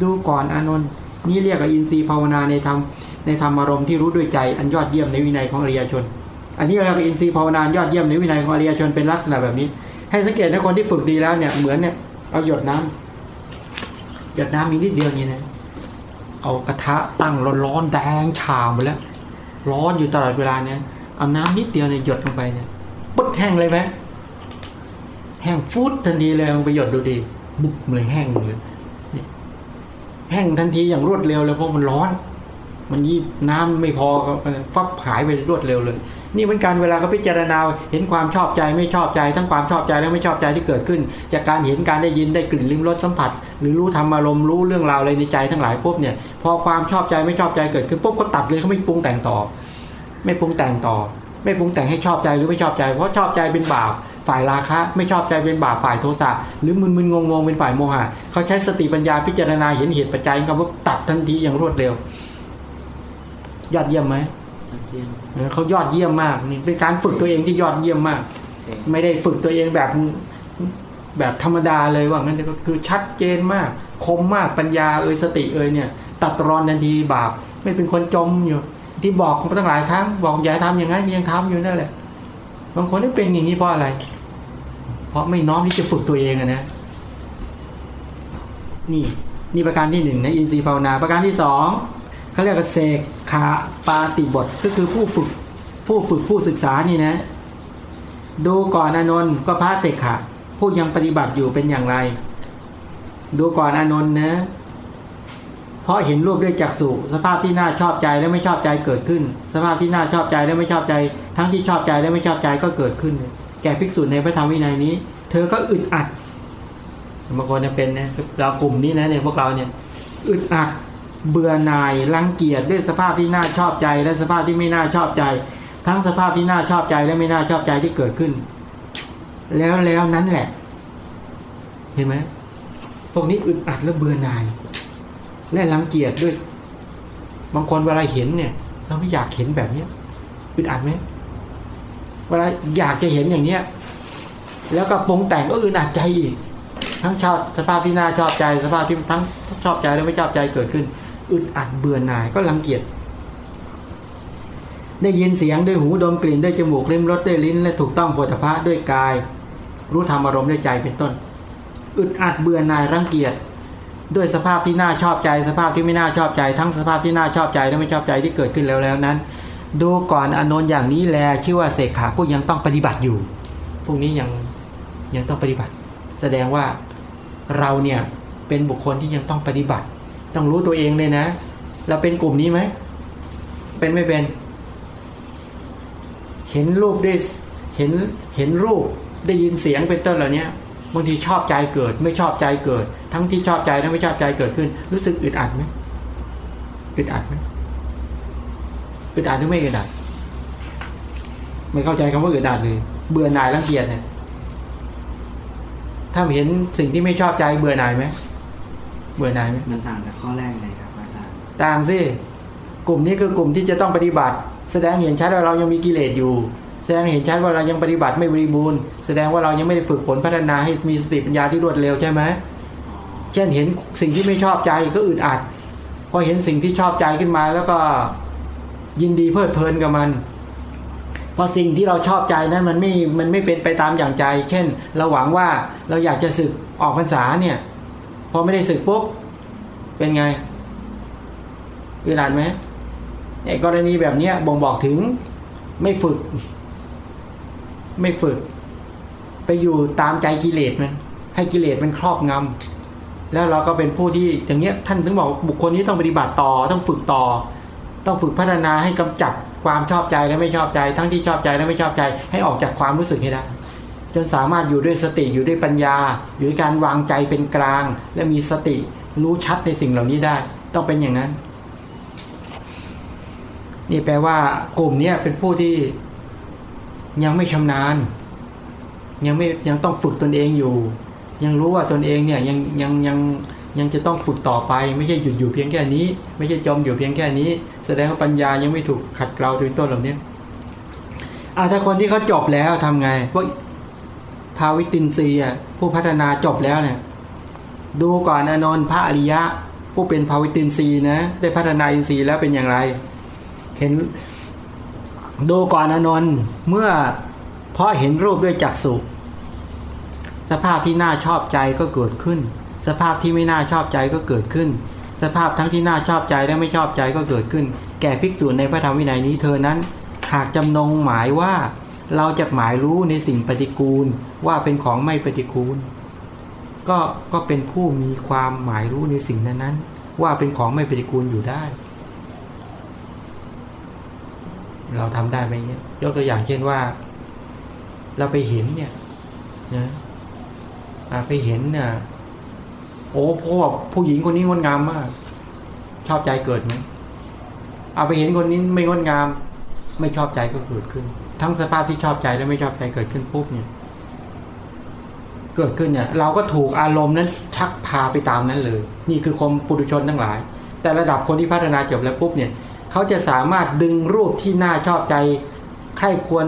A: ดูก่อนอานนท์นี่เรียกว่าอินทรีย์ภาวนาในธรรมในธรรมอารมณ์ที่รู้ด้วยใจอันยอดเยี่ยมในวินัยของอริยชน อันนี้เรียกว่าอินทรีย์ภาวนายอดเยี่ยมในวินัยของอริยชนเป็นลักษณะแบบนี้ ให้สังเกตนะคนที่ฝึกดีแล้วเนี่ยเหมือนเนี่ยเอาหยดน้ำหยดน้ำมีนิดเดียวนี่นะเอากระทะตั้งร้อนๆแดงฉ่ำไปแล้ว ร้อนอยู่ตลอดเวลาเนี่ยเอาน้ำนิดเดียวเนี่ยหยดลงไปเนี่ย ปึ๊ดแห้งเลยไหมแห้งฟุดทันทีเลยลองไปหยดดูดิบุบเลยแห้งเลยแห้งทันทีอย่างรวดเร็วเลยเพราะมันร้อน มันยี่น้ำไม่พอก็ฟับหายไปรวดเร็วเลย นี่เป็นการเวลาก็พิจารณาเห็นความชอบใจไม่ชอบใจ ทั้งความชอบใจและไม่ชอบใจที่เกิดขึ้น จากการเห็นการได้ยินได้กลิ่นลิ้มรสสัมผัส หรือรู้ธรรมอารมณ์รู้เรื่องราวอะไรในใจทั้งหลายปุ๊บเนี่ยพอความชอบใจไม่ชอบใจเกิดขึ้นปุ๊บก็ตัดเลยเขาไม่ปรุงแต่งต่อ ไม่ปรุงแต่งต่อ ไม่ปรุงแต่งให้ชอบใจหรือไม่ชอบใจ เพราะชอบใจเป็นบาปฝ่ายราคะ ไม่ชอบใจเป็นบาปฝ่ายโทสะหรือมึนมึนงงงเป็นฝ่ายโมหะเขาใช้สติปัญญาพิจารณาเห็นเหตุปัจจัยคำว่าตัดทันทีอย่างรวดเร็วยอดเยี่ยมไหม
B: เยี่ยม
A: เออเขายอดเยี่ยมมากนี่เป็นการฝึกตัวเองที่ยอดเยี่ยมมาก
B: เจ๋ง
A: ไม่ได้ฝึกตัวเองแบบแบบธรรมดาเลยว่างั้นก็คือชัดเจนมาก คมมากปัญญาเอ่ยสติเอ่ยเนี่ย ตัดรอนทันทีบาปไม่เป็นคนจมอยู่ ที่บอกมาตั้งหลายครั้ง บอกอย่าทำอย่างนั้นยังทำอยู่นั่นแหละ บางคนที่เป็นอย่างนี้เพราะอะไร เพราะไม่น้อมที่จะฝึกตัวเองอะนะ นี่นี่ประการที่หนึ่งนะอินทรีย์ภาวนา ประการที่สองเขาเรียกว่าเสกขาปาติบทก็คือผู้ฝึกผู้ฝึกผู้ศึกษานี่นะ ดูก่อนอนนท์ก็พระเสกขะผู้ยังปฏิบัติอยู่เป็นอย่างไร ดูก่อนอนนท์นะ เพราะเห็นรูปด้วยจักษุสภาพที่น่าชอบใจและไม่ชอบใจเกิดขึ้น สภาพที่น่าชอบใจและไม่ชอบใจ ทั้งที่ชอบใจและไม่ชอบใจก็เกิดขึ้น แก่ภิกษุในพระธรรมวินัยนี้ เธอก็อึดอัดบางคนจะเป็นนะเรากลุ่มนี้นะเนี่ยพวกเราเนี่ยอึดอัดเบื่อหน่ายรังเกียจด้วยสภาพที่น่าชอบใจ และสภาพที่ไม่น่าชอบใจ ทั้งสภาพที่น่าชอบใจและไม่น่าชอบใจที่เกิดขึ้น แล้วแล้วนั้นแหละ เห็นไหมพวกนี้อึดอัดและเบื่อหน่าย และรังเกียจด้วย บางคนเวลาเห็นเนี่ย เราไม่อยากเห็นแบบเนี้ยอึดอัดไหมเวลาอยากจะเห็นอย่างเนี้ยแล้วก็ปรุงแต่งก็อึดอัดใจอีกทั้งชอบสภาพที่น่าชอบใจสภาพที่ทั้งชอบใจและไม่ชอบใจเกิดขึ้นอึดอัดเบื่อหน่ายก็รังเกียจได้ยินเสียงด้วยหูดมกลิ่นด้วยจมูกลิ้มรสด้วยลิ้น และถูกต้องโผฏฐัพพะด้วยกาย รู้ธรรมอารมณ์ด้วยใจเป็นต้น อึดอัดเบื่อหน่ายรังเกียจ ด้วยสภาพที่น่าชอบใจ สภาพที่ไม่น่าชอบใจ ทั้งสภาพที่น่าชอบใจและไม่ชอบใจที่เกิดขึ้นแล้วแล้วนั้น ดูก่อนอนนท์อย่างนี้แลชื่อว่าเสกขาผู้ยังต้องปฏิบัติอยู่ พวกนี้ยังยังต้องปฏิบัติ แสดงว่าเราเนี่ยเป็นบุคคลที่ยังต้องปฏิบัติ ต้องรู้ตัวเองเลยนะ เราเป็นกลุ่มนี้ไหมเป็นไม่เป็น เห็นรูปได้เห็นเห็นรูปได้ยินเสียงเป็นต้นเหล่านี้ บางทีชอบใจเกิด ไม่ชอบใจเกิด ทั้งที่ชอบใจและไม่ชอบใจเกิดขึ้น รู้สึกอึดอัดไหมอึดอัดไหมอึดอัดหรือไม่อึดอัดไม่เข้าใจคำว่าอึดอัดเลยเบื่อหน่ายรังเกียจเนี่ยถ้าเห็นสิ่งที่ไม่ชอบใจเบื่อหน่ายไหมเบื่อหน่ายไหม
B: มันต่างจากข้อแรกเลยครับอาจารย์
A: ต่างสิกลุ่มนี้คือกลุ่มที่จะต้องปฏิบัติ แสดงเห็นชัดว่าเรายังมีกิเลสอยู่ แสดงเห็นชัดว่าเรายังปฏิบัติไม่บริบูรณ์ แสดงว่าเรายังไม่ได้ฝึกฝนพัฒนาให้มีสติปัญญาที่รวดเร็วใช่ไหมเช่นเห็นสิ่งที่ไม่ชอบใจก็อึดอัดพอเห็นสิ่งที่ชอบใจขึ้นมาแล้วก็ยินดีเพลิดเพลินกับมันพอสิ่งที่เราชอบใจนั้นมันไม่ มันไม่เป็นไปตามอย่างใจ เช่น เราหวังว่าเราอยากจะศึกออกพรรษาเนี่ยพอไม่ได้ศึกปุ๊บเป็นไงอึดอัดไหมไอ้กรณีแบบนี้บ่งบอกถึงไม่ฝึก ไม่ฝึก ไปอยู่ตามใจกิเลสมันให้กิเลสมันครอบงำแล้วเราก็เป็นผู้ที่อย่างเงี้ยท่านถึงบอกบุคคลนี้ต้องปฏิบัติต่อต้องฝึกต่อ ต้องฝึกพัฒนาให้กำจัดความชอบใจและไม่ชอบใจ ทั้งที่ชอบใจและไม่ชอบใจ ให้ออกจากความรู้สึกให้ได้จนสามารถอยู่ด้วยสติอยู่ด้วยปัญญา อยู่ด้วยการวางใจเป็นกลาง และมีสติรู้ชัดในสิ่งเหล่านี้ได้ ต้องเป็นอย่างนั้น นี่แปลว่ากลุ่มนี้เป็นผู้ที่ ยังไม่ชำนาญ ยังไม่ยังต้องฝึกตนเองอยู่ ยังรู้ว่าตนเองเนี่ยยังยังยังยังจะต้องฝึกต่อไป ไม่ใช่หยุดอยู่เพียงแค่นี้ ไม่ใช่จมอยู่เพียงแค่นี้ แสดงว่าปัญญายังไม่ถูกขัดเกลาโดยต้นเหล่านี้อาถ้าคนที่เขาจบแล้วทำไงพวกภาวิตินทรีย์อะผู้พัฒนาจบแล้วเนี่ย ดูก่อนอนนท์พระอริยะ ผู้เป็นภาวิตินทรีย์นะ ได้พัฒนาอินทรีย์แล้วเป็นอย่างไร เห็น ดูก่อนอนนท์เมื่อเพราะเห็นรูปด้วยจักษุสภาพที่น่าชอบใจก็เกิดขึ้น สภาพที่ไม่น่าชอบใจก็เกิดขึ้น สภาพทั้งที่น่าชอบใจและไม่ชอบใจก็เกิดขึ้น แก่ภิกษุในพระธรรมวินัยนี้เธอนั้น หากจำนงหมายว่า เราจะหมายรู้ในสิ่งปฏิกูลว่าเป็นของไม่ปฏิกูล ก็ก็เป็นผู้มีความหมายรู้ในสิ่งนั้นนั้นๆว่าเป็นของไม่ปฏิกูลอยู่ได้ เราทำได้ไหมเนี่ยยกตัวอย่างเช่นว่า เราไปเห็นเนี่ยนะไปเห็นเนี่ยโอ้พ่อผู้หญิงคนนี้งดงามมาก ชอบใจเกิดไหมเอาไปเห็นคนนี้ไม่งดงาม ไม่ชอบใจก็เกิดขึ้น ทั้งสภาพที่ชอบใจและไม่ชอบใจเกิดขึ้นปุ๊บเนี่ย เกิดขึ้นเนี่ย เราก็ถูกอารมณ์นั้นชักพาไปตามนั้นเลย นี่คือคมปุถุชนทั้งหลาย แต่ระดับคนที่พัฒนาจบแล้วปุ๊บเนี่ย เขาจะสามารถดึงรูปที่น่าชอบใจใครควร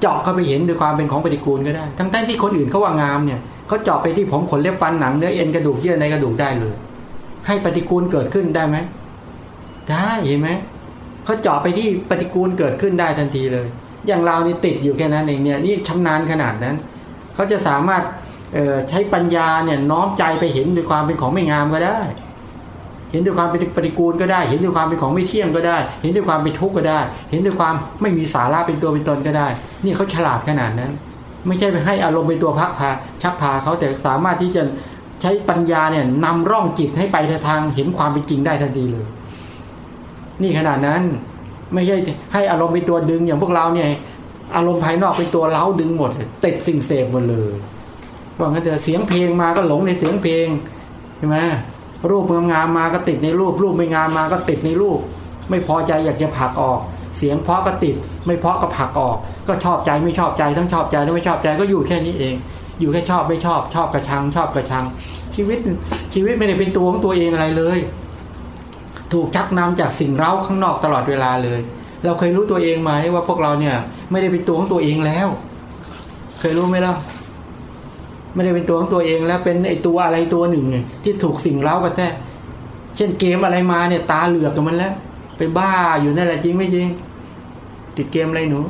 A: เจาะเข้าไปเห็นด้วยความเป็นของปฏิกูลก็ได้ ทั้งๆทที่คนอื่นเขาว่างามเนี่ยเขาเจาะไปที่ผมขนเล็บฟันหนังเนื้อเอ็นกระดูกเยื่อในกระดูกได้เลย ให้ปฏิกูลเกิดขึ้นได้ไหมได้เห็นไหมเขาเจาะไปที่ปฏิกูลเกิดขึ้นได้ทันทีเลย อย่างเรานี่ติดอยู่แค่นั้นเองเนี่ยนี่ชำนาญขนาดนั้นเขาจะสามารถใช้ปัญญาเนี่ยน้อมใจไปเห็นด้วยความเป็นของไม่งามก็ได้ เห็นด้วยความเป็นปฏิกูลก็ได้ เห็นด้วยความเป็นของไม่เที่ยงก็ได้ เห็นด้วยความเป็นทุกข์ก็ได้ เห็นด้วยความไม่มีสาระเป็นตัวเป็นตนก็ได้ นี่เขาฉลาดขนาดนั้น ไม่ใช่ไปให้อารมณ์เป็นตัวพักพาชักพาเขาแต่สามารถที่จะใช้ปัญญาเนี่ยนำร่องจิตให้ไปทางเห็นความเป็นจริงได้ทันทีเลย นี่ขนาดนั้นไม่ใช่ให้อารมณ์เป็นตัวดึงอย่างพวกเราเนี่ย อารมณ์ภายนอกเป็นตัวเล้าดึงหมดติดสิ่งเสพหมดเลยว่างั้นเถอะเสียงเพลงมาก็หลงในเสียงเพลงใช่ไหม รูปงามมาก็ติดในรูป รูปไม่งามมาก็ติดในรูป ไม่พอใจอยากจะผลักออก เสียงเพาะก็ติด ไม่เพาะก็ผลักออก ก็ชอบใจไม่ชอบใจทั้งชอบใจและไม่ชอบใจก็อยู่แค่นี้เอง อยู่แค่ชอบไม่ชอบชอบกระชัง ชอบกระชัง ชีวิตชีวิตไม่ได้เป็นตัวของตัวเองอะไรเลย ถูกชักนำจากสิ่งเร้าข้างนอกตลอดเวลาเลย เราเคยรู้ตัวเองไหมว่าพวกเราเนี่ยไม่ได้เป็นตัวของตัวเองแล้ว เคยรู้ไหมล่ะ ไม่ได้เป็นตัวของตัวเองแล้วเป็นไอตัวอะไรตัวหนึ่ง ที่ถูกสิ่งเร้ากันแท้เช่นเกมอะไรมาเนี่ย ตาเหลือกกับมันแล้วไปบ้าอยู่นั่นแหละจริงไม่จริง ติดเกมอะไรหนู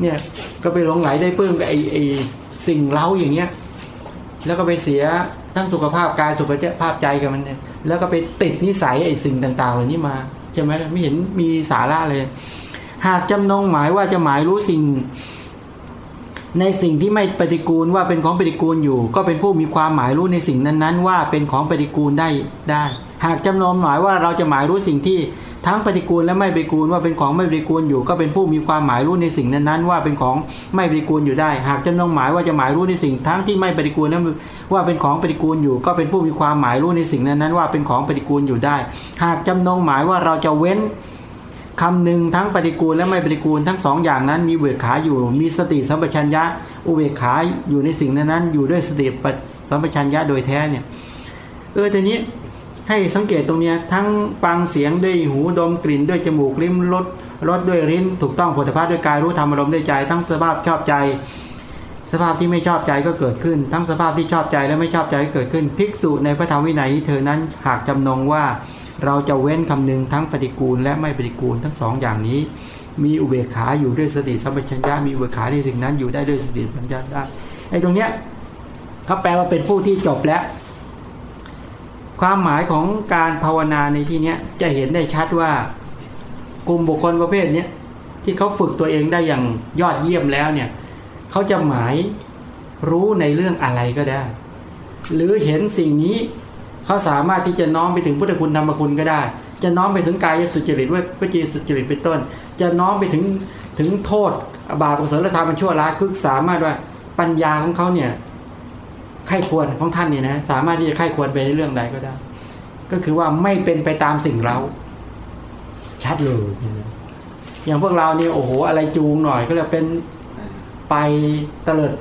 A: เนี่ย ก็ไปหลงไหลได้ปลื้มกับไอไอสิ่งเร้าอย่างเงี้ย แล้วก็ไปเสียทั้งสุขภาพกายสุขภาพใจกับมันเนี่ยแล้วก็ไปติดนิสัยไอ้สิ่งต่างๆเหล่านี้มาใช่ไหมไม่เห็นมีสาระเลย หากจำนงหมายว่าจะหมายรู้สิ่ง ในสิ่งที่ไม่ปฏิกูลว่าเป็นของปฏิกูลอยู่ ก็เป็นผู้มีความหมายรู้ในสิ่งนั้นๆ ว่าเป็นของปฏิกูลได้ได้ หากจำนงหมายว่าเราจะหมายรู้สิ่งที่ทั้งปฏิกูลและไม่ปฏิกูลว่าเป็นของไม่ปฏิกูลอยู่ ก็เป็นผู้มีความหมายรู้ในสิ่งนั้นๆ ว่าเป็นของไม่ปฏิกูลอยู่ได้ หากจำนงหมายว่าจะหมายรู้ในสิ่งทั้งที่ไม่ปฏิกูลและว่าเป็นของปฏิกูลอยู่ ก็เป็นผู้มีความหมายรู้ในสิ่งนั้นๆ ว่าเป็นของปฏิกูลอยู่ได้ หากจำนงหมายว่าเราจะเว้น คำหนึ่งทั้งปฏิกูลและไม่ปฏิกูลทั้งสองอย่างนั้นมีเวขาอยู่ มีสติสัมปชัญญะ อุเบกขาอยู่ในสิ่งนั้นๆอยู่ด้วยสติสัมปชัญญะโดยแท้เนี่ยเออทีนี้ให้สังเกตตรงเนี้ยทั้งฟังเสียงด้วยหูดมกลิ่นด้วยจมูกลิ้มรสรสด้วยลิ้นถูกต้องผลิภัณฑ์ด้วยกายรู้ธรรมอารมณ์ด้วยใจ ทั้งสภาพชอบใจ สภาพที่ไม่ชอบใจก็เกิดขึ้น ทั้งสภาพที่ชอบใจและไม่ชอบใจก็เกิดขึ้น ภิกษุในพระธรรมวินัยเธอนั้นหากจำนงว่า เราจะเว้นคำนึงทั้งปฏิกูลและไม่ปฏิกูลทั้งสองอย่างนี้ มีอุเบกขาอยู่ด้วยสติสัมปชัญญะมีอุเบกขาในสิ่งนั้นอยู่ได้ด้วยสติสัมปชัญญะได้ไอ้ตรงเนี้ยเขาแปลว่าเป็นผู้ที่จบแล้ว ความหมายของการภาวนาในที่เนี้ยจะเห็นได้ชัดว่ากลุ่มบุคคลประเภทเนี้ยที่เขาฝึกตัวเองได้อย่างยอดเยี่ยมแล้วเนี่ยเขาจะหมายรู้ในเรื่องอะไรก็ได้ หรือเห็นสิ่งนี้ เขาสามารถที่จะน้อมไปถึงพุทธคุณธรรมคุณก็ได้ จะน้อมไปถึงกายสุจริตว่าพจีสุจริตเป็นต้น จะน้อมไปถึงถึงโทษบาปกุศลธรรมมันชั่วร้ายคือสามารถว่าปัญญาของเขาเนี่ยไข้ควรของท่านเนี่ยนะสามารถที่จะไข้ควรไปในเรื่องใดก็ได้ ก็คือว่าไม่เป็นไปตามสิ่งเราชัดเลยอย่างพวกเราเนี่ยโอ้โหอะไรจูงหน่อยก็เลยเป็นไปเตลิด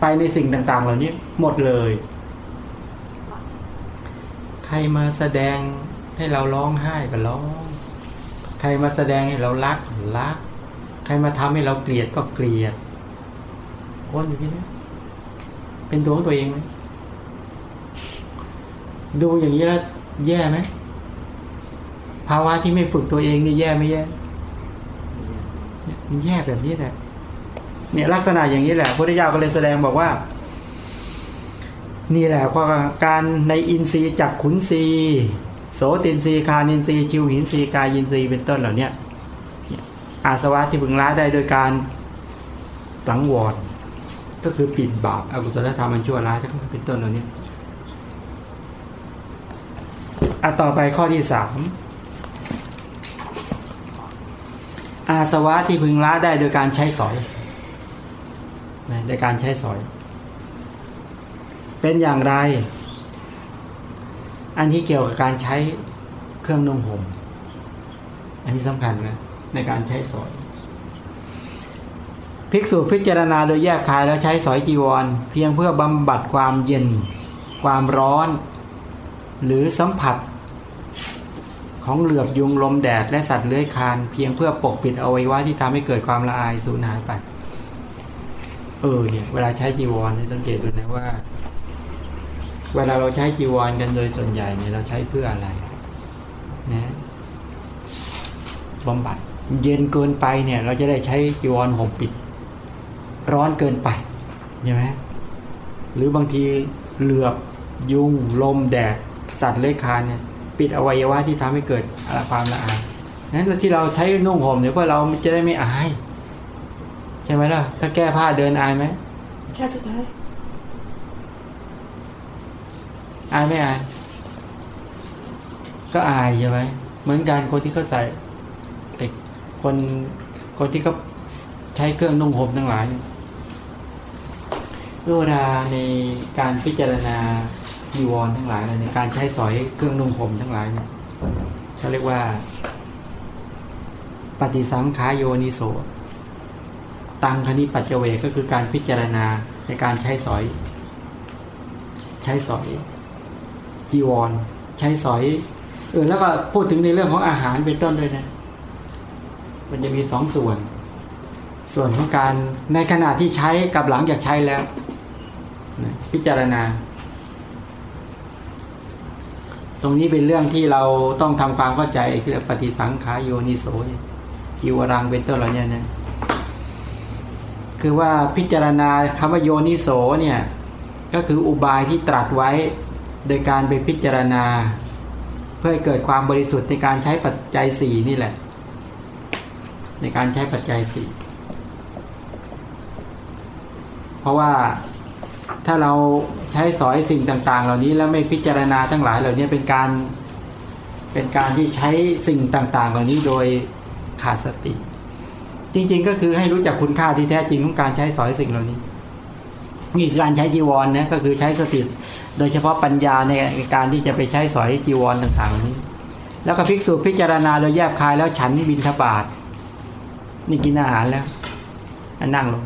A: ไปในสิ่งต่าง ๆ เหล่านี้หมดเลย ใครมาแสดงให้เราร้องไห้ก็ร้อง ใครมาแสดงให้เรารักรัก ใครมาทำให้เราเกลียดก็เกลียดวนอยู่ที่นี่เป็นตัวของตัวเองไหมดูอย่างนี้แล้วแย่ไหมภาวะที่ไม่ฝึกตัวเองนี่แย่ไม่แย่มันแย่แบบนี้แหละเนี่ยลักษณะอย่างนี้แหละพระพุทธเจ้าก็เลยแสดงบอกว่า นี่แหละว่าการในอินทรีย์จักขุนทรีย์โสตินทรีย์คานินทรีย์ชิวหินทรีย์กายินทรีย์เป็นต้นเหล่านี้อาสวะที่พึงละได้โดยการสังวรก็คือปิดบาปอกุศลธรรมมันชั่วร้ายทั้งเป็นต้นเหล่านี้อะต่อไปข้อที่สามอาสวะที่พึงละได้โดยการใช้สอยโดยการใช้สอย เป็นอย่างไร อันที่เกี่ยวกับการใช้เครื่องนุ่งห่มอันนี้สำคัญนะในการใช้สอย ภิกษุพิจารณาโดยแยกคายแล้วใช้สอยจีวร เพียงเพื่อบำบัดความเย็น ความร้อน หรือสัมผัส ของเหลือบยุงลมแดดและสัตว์เลื้อยคลาน เพียงเพื่อปกปิดอวัยวะที่ทำให้เกิดความละอายสูญหายไปเออเนี่ยเวลาใช้จีวรสังเกตดูนะว่า เวลาเราใช้จีวรกันโดยส่วนใหญ่เนี่ยเราใช้เพื่ออะไรนะบำบัด เย็นเกินไปเนี่ย เราจะได้ใช้จีวรห่มปิด ร้อนเกินไปใช่ไหมหรือบางทีเหลือบยุงลมแดดสัตว์เลื้อยคลานเนี่ยปิดอวัยวะที่ทำให้เกิดความละอายนั้นที่เราใช้นุ่งห่มเนี่ยเพื่อเราจะได้ไม่อาย ใช่ไหมล่ะ ถ้าแก้ผ้าเดินอายไหม
C: ชาติสุดท้าย
A: อายไม่อาย ก็อายใช่ไหมเหมือนกันคนที่เขาใส่ไอ้คนคนที่เขาใช้เครื่องนุ่งห่มทั้งหลายเวลาในการพิจารณาจีวรทั้งหลายในการใช้สอยเครื่องนุ่งห่มทั้งหลายเนี่ยเขาเรียกว่า ปฏิสังขายโยนิโสตังคณิปัจเจเวก็คือการพิจารณาในการใช้สอย ใช้สอย จีวร ใช้สอยเออแล้วก็พูดถึงในเรื่องของอาหารเป็นต้นด้วยนะ มันจะมีสองส่วน ส่วนของการในขณะที่ใช้กับหลังจากใช้แล้วนะพิจารณา ตรงนี้เป็นเรื่องที่เราต้องทำความเข้าใจคือปฏิสังขายโยนิโสเนี่ยจิวรังเป็นต้นเหล่านี้นะคือว่าพิจารณาคำว่าโยนิโสเนี่ย ก็คืออุบายที่ตรัสไว้ โดยการไปพิจารณา เพื่อเกิดความบริสุทธิ์ในการใช้ปัจจัยสี่นี่แหละ ในการใช้ปัจจัยสี่เพราะว่าถ้าเราใช้สอยสิ่งต่าง ๆ เหล่านี้แล้วไม่พิจารณาทั้งหลายเหล่านี้เป็นการเป็นการที่ใช้สิ่งต่าง ๆ เหล่านี้โดยขาดสติ จริง ๆ ก็คือให้รู้จักคุณค่าที่แท้จริงของการใช้สอยสิ่งเหล่านี้ นี่การใช้จีวรนะก็คือใช้สติ โดยเฉพาะปัญญาในการที่จะไปใช้สอยจีวรต่างๆนี้ แล้วก็ภิกษุพิจารณาโดยแยบคายแล้วฉันบินทบาทนี่กินอาหารแล้วนนั่งลง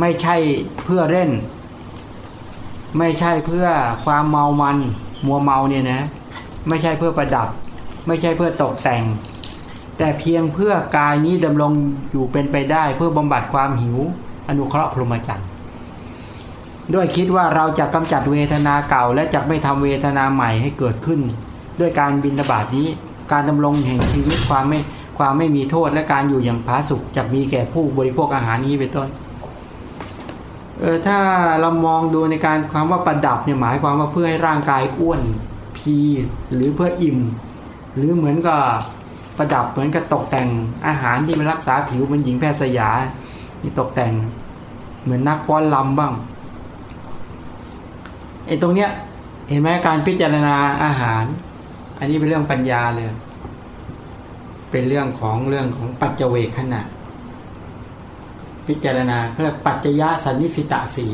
A: ไม่ใช่เพื่อเล่น ไม่ใช่เพื่อความเมามัน มัวเมาเนี่ยนะ ไม่ใช่เพื่อประดับ ไม่ใช่เพื่อตกแต่ง แต่เพียงเพื่อกายนี้ดำรงอยู่เป็นไปได้ เพื่อบำบัดความหิว อนุเคราะห์พรหมจรรย์ ด้วยคิดว่าเราจะกำจัดเวทนาเก่า และจะไม่ทำเวทนาใหม่ให้เกิดขึ้น ด้วยการบินทบาทนี้ การดำรงแห่งชีวิตความไม่ความไม่มีโทษและการอยู่อย่างผาสุกจะมีแก่ผู้บริโภคอาหารนี้เป็นต้นเออถ้าเรามองดูในการความว่าประดับเนี่ยหมายความว่าเพื่อให้ร่างกายอ้วนพีหรือเพื่ออิ่ม หรือเหมือนกับประดับเหมือนกับตกแต่งอาหารที่มันรักษาผิวมันหญิงแพทย์สยานี่ตกแต่ง เหมือนนักฟ้อนลำบ้าง ไอ้ตรงเนี้ยเห็นไหมการพิจารณาอาหาร อันนี้เป็นเรื่องปัญญาเลย เป็นเรื่องของเรื่องของปัจเจเวขณะ พิจารณาเพื่อปัจจยสันนิสิตาสี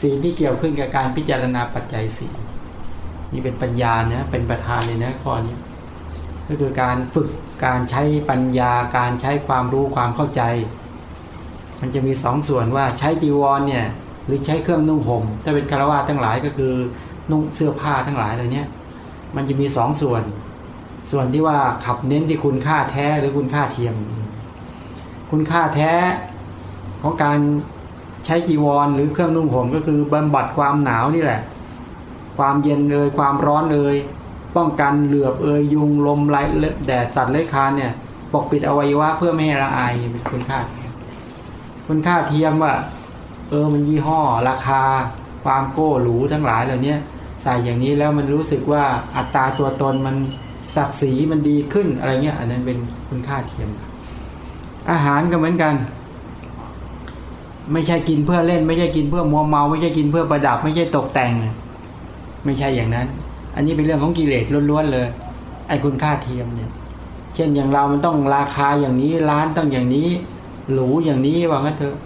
A: สีที่เกี่ยวขึ้นกับการพิจารณาปัจจัยสีนี่เป็นปัญญาเนะเป็นประธานเลยนะข้อนี้ก็คือการฝึกการใช้ปัญญาการใช้ความรู้ความเข้าใจ มันจะมีสองส่วนว่าใช้จีวรเนี่ย หรือใช้เครื่องนุ่งห่มถ้าเป็นคารวะทั้งหลายก็คือนุ่งเสื้อผ้าทั้งหลายอะไรเนี้ยมันจะมีสองส่วน ส่วนที่ว่าขับเน้นที่คุณค่าแท้หรือคุณค่าเทียม คุณค่าแท้ของการใช้จีวร หรือเครื่องนุ่งห่มก็คือบำบัดความหนาวนี่แหละ ความเย็นเอ่ยความร้อนเอ่ยป้องกันเหลือบเอ่ยยุงลมไร้แดดสัตว์เลื้อยคานเนี่ยปกปิดอวัยวะเพื่อไม่ให้ละอายเป็นคุณค่า คุณค่าเทียมว่า เออมันยี่ห้อ ราคา ความโก้หรูทั้งหลายเหล่านี้ใส่อย่างนี้แล้วมันรู้สึกว่าอัตราตัวตนมันศักดิ์ศรีมันดีขึ้นอะไรเงี้ยอันนั้นเป็นคุณค่าเทียม อาหารก็เหมือนกัน ไม่ใช่กินเพื่อเล่น ไม่ใช่กินเพื่อมัวเมา ไม่ใช่กินเพื่อประดับ ไม่ใช่ตกแต่ง ไม่ใช่อย่างนั้น อันนี้เป็นเรื่องของกิเลสล้วนๆเลยไอ้คุณค่าเทียมเนี่ย เช่นอย่างเรามันต้องราคาอย่างนี้ร้านต้องอย่างนี้หรูอย่างนี้ว่างั้นเถอะ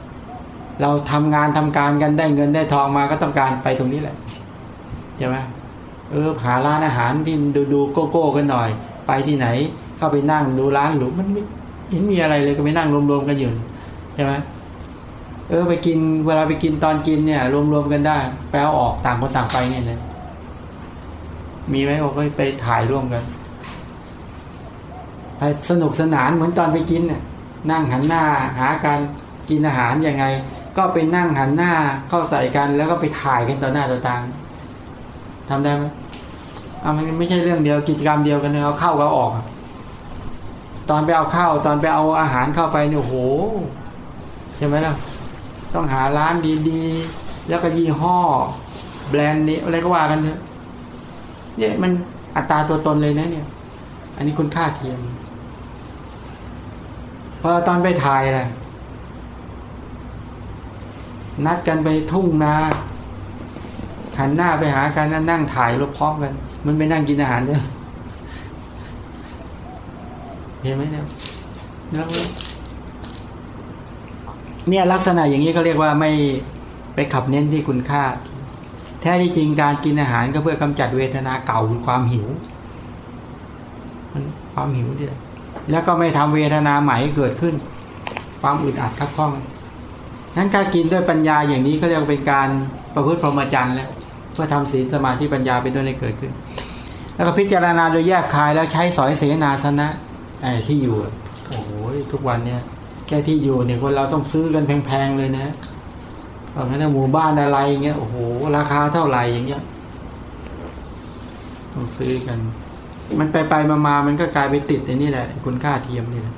A: เราทำงานทำการกันได้เงินได้ทองมาก็ต้องการไปตรงนี้แหละใช่ไหมเออหาร้านอาหารที่ดูดูโก้โก้กันหน่อย ไปที่ไหนเข้าไปนั่งดูร้านหรูมันไม่เห็นมีอะไรเลยก็ไปนั่งรวมๆกันอยู่ใช่ไหมเออไปกินเวลาไปกินตอนกินเนี่ย รวมๆกันได้ แปลออกต่างคนต่างไปเนี่ยนะมีไหมบอกไปถ่ายร่วมกันไปสนุกสนานเหมือนตอนไปกินเนี่ยนั่งหันหน้าหาการกินอาหารยังไง ก็ไปนั่งหันหน้าเข้าใส่กันแล้วก็ไปถ่ายกันต่อหน้าต่อตาทำได้ไหมอะมันไม่ใช่เรื่องเดียวกิจกรรมเดียวกันเลยเอาเข้าก็ออก ตอนไปเอาข้าวตอนไปเอาอาหารเข้าไปเนี่ยโหใช่ไหมล่ะต้องหาร้านดีๆ แล้วก็ยี่ห้อ แบรนด์นี้อะไรก็ว่ากันเถอะเนี่ยมันอัตราตัวตนเลยนะเนี่ย อันนี้คุณค่าเทียมพอตอนไปถ่ายอะไร นัดกันไปทุ่งนาหันหน้าไปหากันนั่งถ่ายรูปพร้อมกัน มันไปนั่งกินอาหารเนี่ยเห็นไหมเนี่ยแล้วเนี่ยลักษณะอย่างนี้ก็เรียกว่าไม่ไปขับเน้นที่คุณค่า แท้ที่จริงการกินอาหารก็เพื่อกำจัดเวทนาเก่าคือความหิวมันความหิวเนี่ยแล้วก็ไม่ทำเวทนาใหม่เกิดขึ้น ความอึดอัดขับข้อง นั้นการกินด้วยปัญญาอย่างนี้ก็เรียกเป็นการประพฤติพรหมจรรย์แล้วเพื่อทำศีลสมาธิปัญญาเป็นต้นให้เกิดขึ้น แล้วก็พิจารณาโดยแยกคายแล้วใช้สอยเสนาสนะไอ้ที่อยู่โอ้โหทุกวันเนี่ยแค่ที่อยู่เนี่ยคนเราต้องซื้อกันแพงๆเลยนะเพราะงั้นนหมู่บ้านอะไรอย่างเงี้ยโอ้โหราคาเท่าไหร่อย่างเงี้ยต้องซื้อกัน มันไปไปมามามันก็กลายไปติดในนี่แหละ คุณค่าเทียมนี่แหละ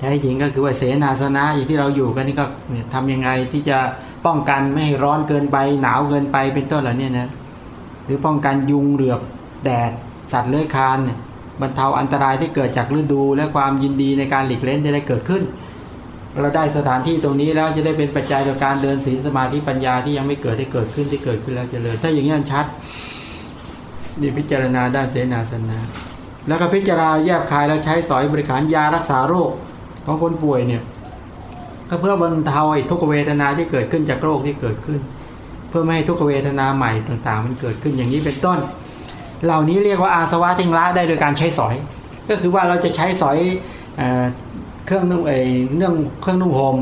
A: แท้จริงก็คือว่าเสนาสนะอย่างที่เราอยู่กันนี่ก็เนี่ยทำยังไงที่จะป้องกันไม่ให้ร้อนเกินไปหนาวเกินไปเป็นต้นเหล่านี้นะหรือป้องกันยุงเหลือบแดดสัตว์เลื้อยคลานบรรเทาอันตรายที่เกิดจากฤดู และความยินดีในการหลีกเล่นจะได้เกิดขึ้น เราได้สถานที่ตรงนี้แล้วจะได้เป็นปัจจัยต่อการเดินศีลสมาธิปัญญาที่ยังไม่เกิดได้เกิดขึ้นที่เกิดขึ้นแล้วเจริญถ้าอย่างนี้มันชัดนี่พิจารณาด้านเสนาสนะแล้วก็พิจารณาแยบคายแล้วใช้สอยบริการยารักษาโรค ของคนป่วยเนี่ยก็เพื่อบรรเทาไอ้ทุกเวทนาที่เกิดขึ้นจากโรคที่เกิดขึ้น เพื่อไม่ให้ทุกเวทนาใหม่ต่างๆ มันเกิดขึ้นอย่างนี้เป็นต้น เหล่านี้เรียกว่าอาสวะจึงละได้โดยการใช้สอย ก็คือว่าเราจะใช้สอยเอเครื่องนุ่งเออเรื่องเครื่องนุ่งห่ม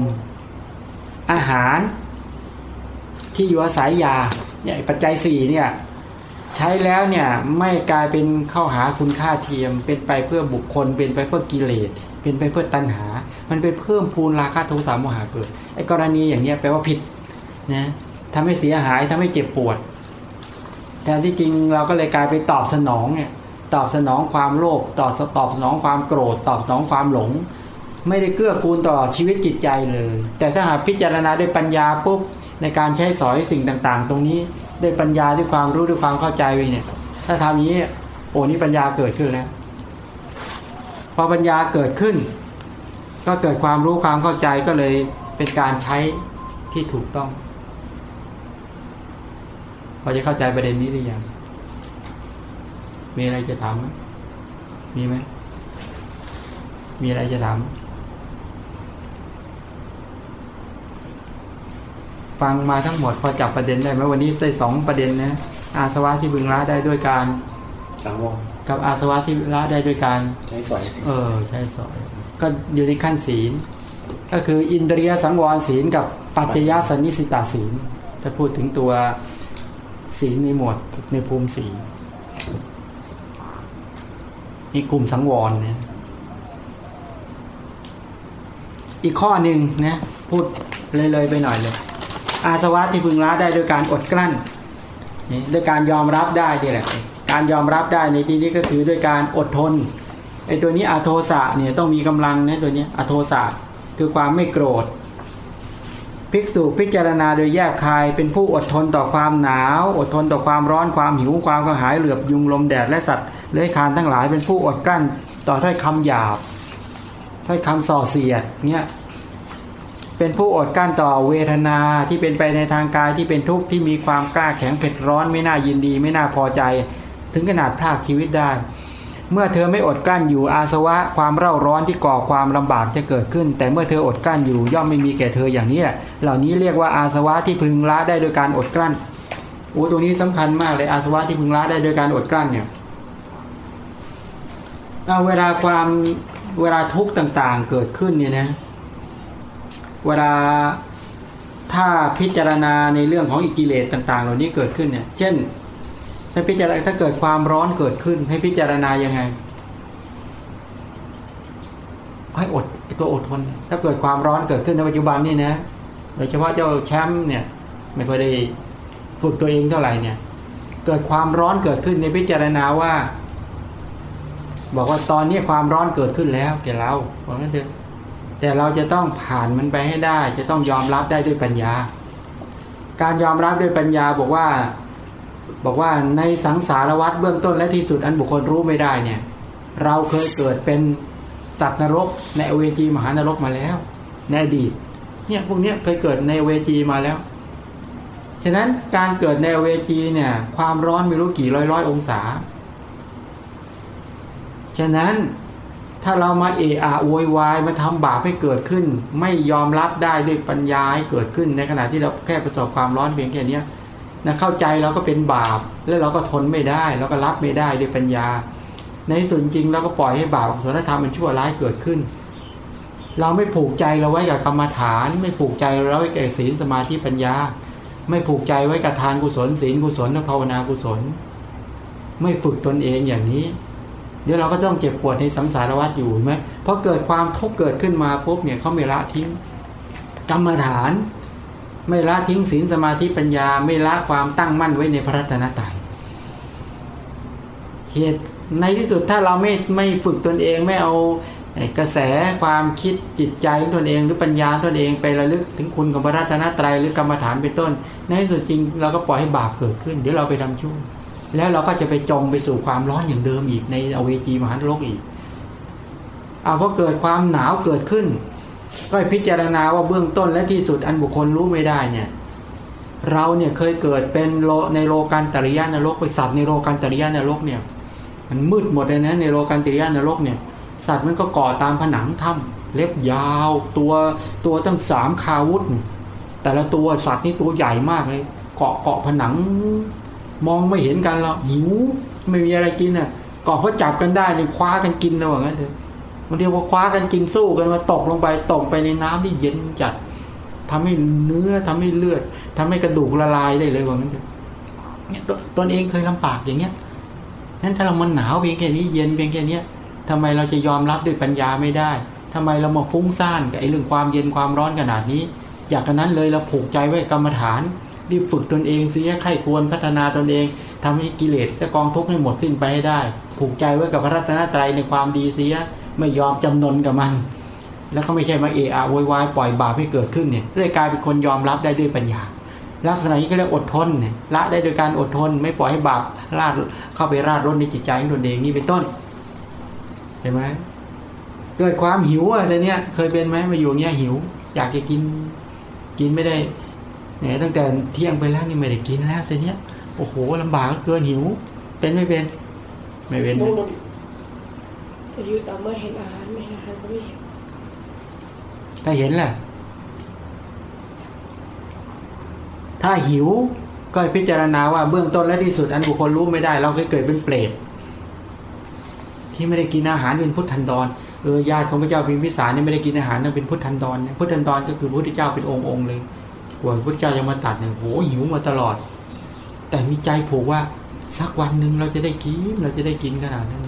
A: อาหาร ที่อยู่อาศัยยาเนี่ยปัจจัยสี่เนี่ยใช้แล้วเนี่ยไม่กลายเป็นเข้าหาคุณค่าเทียมเป็นไปเพื่อบุคคลเป็นไปเพื่อกิเลส เป็นไปเพื่อตัณหา มันเป็นเพิ่มพูนราคะโทสะโมหะเกิดไอ้กรณีอย่างเนี้ยแปลว่าผิดนะทำให้เสียหายทำให้เจ็บปวดแทนที่จริงเราก็เลยกลายไปตอบสนองเนี่ยตอบสนองความโลภตอบตอบสนองความโกรธ ตอบสนองความหลง ไม่ได้เกื้อกูลต่อชีวิตจิตใจเลย แต่ถ้าหากพิจารณาด้วยปัญญาปุ๊บในการใช้สอยสิ่งต่างๆ ตรงนี้ด้วยปัญญาด้วยความรู้ด้วยความเข้าใจไปเนี่ย ถ้าทำอย่างนี้โอ้นี่ปัญญาเกิดขึ้นแล้ว อปัญญาเกิดขึ้น ก็เกิดความรู้ความเข้าใจก็เลยเป็นการใช้ที่ถูกต้องพอจะเข้าใจประเด็นนี้หรือยังมีอะไรจะถามไหมมีไหมมีอะไรจะถามฟังมาทั้งหมดพอจับประเด็นได้ไหมวันนี้ได้สองประเด็นนะอาสวะที่บึงละได้ด้วยการ
D: สังวร
A: กับอาสวะที่ละได้ด้วยการ
D: ใช้สอย
A: เออใช่สอย ก็อยู่ในขั้นศีล ก็คืออินเดียสังวรศีลกับปัจจยสนิสิตาศีลถ้าพูดถึงตัวศีลในหมวดในภูมิศีลนี่กลุ่มสังวรเนี่ยอีกข้อหนึ่งนะพูดเลยๆไปหน่อยเลย อาสวะที่พึงละได้โดยการอดกลั้นนี่ด้วยการยอมรับได้นี่แหละ การยอมรับได้ในที่นี้ก็คือด้วยการอดทนไอ้ตัวนี้อโทสะเนี่ยต้องมีกำลังนะตัวนี้อโทสะคือความไม่โกรธ ภิกษุพิจารณาโดยแยกคายเป็นผู้อดทนต่อความหนาว อดทนต่อความร้อนความหิวความกระหายเหลือบยุงลมแดดและสัตว์เลื้อยคลานทั้งหลายเป็นผู้อดกลั้นต่อถ้อยคำหยาบถ้อยคำส่อเสียดเนี่ยเป็นผู้อดกั้นต่อเวทนาที่เป็นไปในทางกายที่เป็นทุกข์ที่มีความกล้าแข็งเผ็ดร้อนไม่น่ายินดี ไม่น่าพอใจ ถึงขนาดพลากชีวิตได้ เมื่อเธอไม่อดกลั้นอยู่อาสวะความเร่าร้อนที่ก่อความลำบากจะเกิดขึ้น แต่เมื่อเธออดกลั้นอยู่ย่อมไม่มีแก่เธออย่างนี้แหละเหล่านี้เรียกว่าอาสวะที่พึงละได้โดยการอดกลั้นโอ้ตัวนี้สำคัญมากเลยอาสวะที่พึงละได้โดยการอดกลั้นเนี่ยเอาเวลาความเวลาทุกข์ต่างๆเกิดขึ้นเนี่ยนะเวลาถ้าพิจารณาในเรื่องของอิกิเลสต่าง ๆ เหล่านี้เกิดขึ้นเนี่ย เช่น ถ้พิจารณาถ้าเกิดความร้อนเกิดขึ้น ให้พิจารณายังไง ให้อดตัวอดทน ถ้าเกิดความร้อนเกิดขึ้นในปัจจุบันนี่นะโดยเฉพาะเจ้าแชมป์เนี่ย ไม่ค่อยได้ฝึกตัวเองเท่าไหร่เนี่ย เกิดความร้อนเกิดขึ้นในพิจารณาว่า บอกว่าตอนนี้ความร้อนเกิดขึ้นแล้วแกเราบอกงั้นเถอะแต่เราจะต้องผ่านมันไปให้ได้ จะต้องยอมรับได้ด้วยปัญญา การยอมรับด้วยปัญญาบอกว่า บอกว่าในสังสารวัฏเบื้องต้นและที่สุดอันบุคคลรู้ไม่ได้เนี่ย เราเคยเกิดเป็นสัตว์นรกในเวจีมหานรกมาแล้วในอดีตเนี่ยพวกเนี้ยเคยเกิดในเวจีมาแล้ว ฉะนั้นการเกิดในเวจีเนี่ยความร้อนไม่รู้กี่ร้อยร้อยองศา ฉะนั้นถ้าเรามาเอะอะโวยวายมาทำบาปให้เกิดขึ้น ไม่ยอมรับได้ด้วยปัญญาให้เกิดขึ้นในขณะที่เราแค่ประสบความร้อนเพียงแค่เนี้ย นะเข้าใจเราก็เป็นบาป แล้วเราก็ทนไม่ได้เราก็รับไม่ได้ด้วยปัญญา ในส่วนจริงเราก็ปล่อยให้บาปอกุศลธรรมมันชั่วร้ายเกิดขึ้น เราไม่ผูกใจเราไว้กับกรรมฐาน ไม่ผูกใจเราไว้กับศีลสมาธิปัญญา ไม่ผูกใจไว้กับทานกุศลศีลกุศลและภาวนากุศล ไม่ฝึกตนเองอย่างนี้ เดี๋ยวเราก็ต้องเจ็บปวดในสังสารวัฏอยู่ไหมเพราะเกิดความทุกข์เกิดขึ้นมาปุ๊บเนี่ยเขาไม่ละทิ้งกรรมฐาน ไม่ละทิ้งศีลสมาธิปัญญา ไม่ละความตั้งมั่นไว้ในพระรัตนตรัยเหตุในที่สุดถ้าเราไม่ไม่ฝึกตนเองไม่เอากระแสความคิดจิตใจของตนเอง หรือปัญญาตนเองไประลึกถึงคุณของพระรัตนตรัยหรือกรรมฐานเป็นต้น ในที่สุดจริงเราก็ปล่อยให้บาปเกิดขึ้นเดี๋ยวเราไปทำชั่วแล้วเราก็จะไปจมไปสู่ความร้อนอย่างเดิมอีกในอเวจีมหานรกอีกเอาพอเกิดความหนาวเกิดขึ้น ก็พิจารณาว่าเบื้องต้นและที่สุดอันบุคคลรู้ไม่ได้เนี่ยเราเนี่ยเคยเกิดเป็นโลในโลกันตริยานรกไปสัตว์ในโลกันตริยานรกเนี่ย มันมืดหมดเลยนะในโลกันตริยานรกเนี่ย สัตว์มันก็ก่อตามผนังถ้ำเล็บยาวตัวตัวตั้งสามคาวุธนี่แต่ละตัวสัตว์นี่ตัวใหญ่มากเลยเกาะเกาะผนัง มองไม่เห็นกันแล้วหิวไม่มีอะไรกินอะเกาะเพราะจับกันได้ในคว้ากันกินนะว่างั้นเถอะ บางทีว่าคว้ากันกินสู้กันมาตกลงไปตกไปในน้ำที่เย็นจัดทำให้เนื้อทำให้เลือดทำให้กระดูกละลายได้เลยว่างั้นเนี่ยตตนเองเคยลำบากอย่างเงี้ยนั้นถ้าเรามันหนาวเพียงแค่นี้เย็นเพียงแค่นี้ยทำไมเราจะยอมรับด้วยปัญญาไม่ได้ทำไมเรามาฟุ้งซ่านกับไอ้เรื่องความเย็นความร้อนขนาดนี้ อยากกันนั้นเลยเราผูกใจไว้กรรมฐานรีบฝึกตนเองเสียใครควรพัฒนาตนเองทำให้กิเลสและกองทุกข์ให้หมดสิ้นไปให้ได้ ผูกใจไว้กับพระรัตนตรัยในความดีเสีย ไม่ยอมจำนนกับมัน แล้วก็ไม่ใช่มาเอะอะโวยวายปล่อยบาปให้เกิดขึ้นเนี่ยเลยกลายเป็นคนยอมรับได้ด้วยปัญญา ลักษณะนี้ก็เรียกอดทนเนี่ยละได้โดยการอดทน ไม่ปล่อยให้บาปลาดเข้าไปราดรนในจิตใจของตนเองนี่เป็นต้นเห็นไหมเกิดความหิวอะไรเนี่ยเคยเป็นไหมมาอยู่เนี้ยหิว อยากจะกินกินไม่ได้เนี่ยตั้งแต่เที่ยงไปแล้วนี่ไม่ได้กินแล้วแต่เนี้ยโอ้โหลำบากเกินหิว เป็นไม่เป็น ไม่เป็น
C: มุ
A: นะ
C: มจะอยู่ต่อเมื่อเห็นอาหารไม่เห็นอาหารก็ไม่เห็น
A: ถ้าเห็นแหละถ้าหิวก็พิจารณาว่าเบื้องต้นและที่สุดอันบุคคลรู้ไม่ได้ เราเคยเกิดเป็นเปรตที่ไม่ได้กินอาหารเป็นพุทธันดรเออญาติของพระเจ้าพิมพิสารเนี่ยไม่ได้กินอาหารนั่นเป็นพุทธันดรเนี่ยพุทธันดรก็คือพระพุทธเจ้าเป็นองค์องค์เลยกว่าพระพุทธเจ้าจะมาตัดเนี่ยโหหิวมาตลอด แต่มีใจผูกว่าสักวันหนึ่งเราจะได้กินเราจะได้กินขนาดนั้น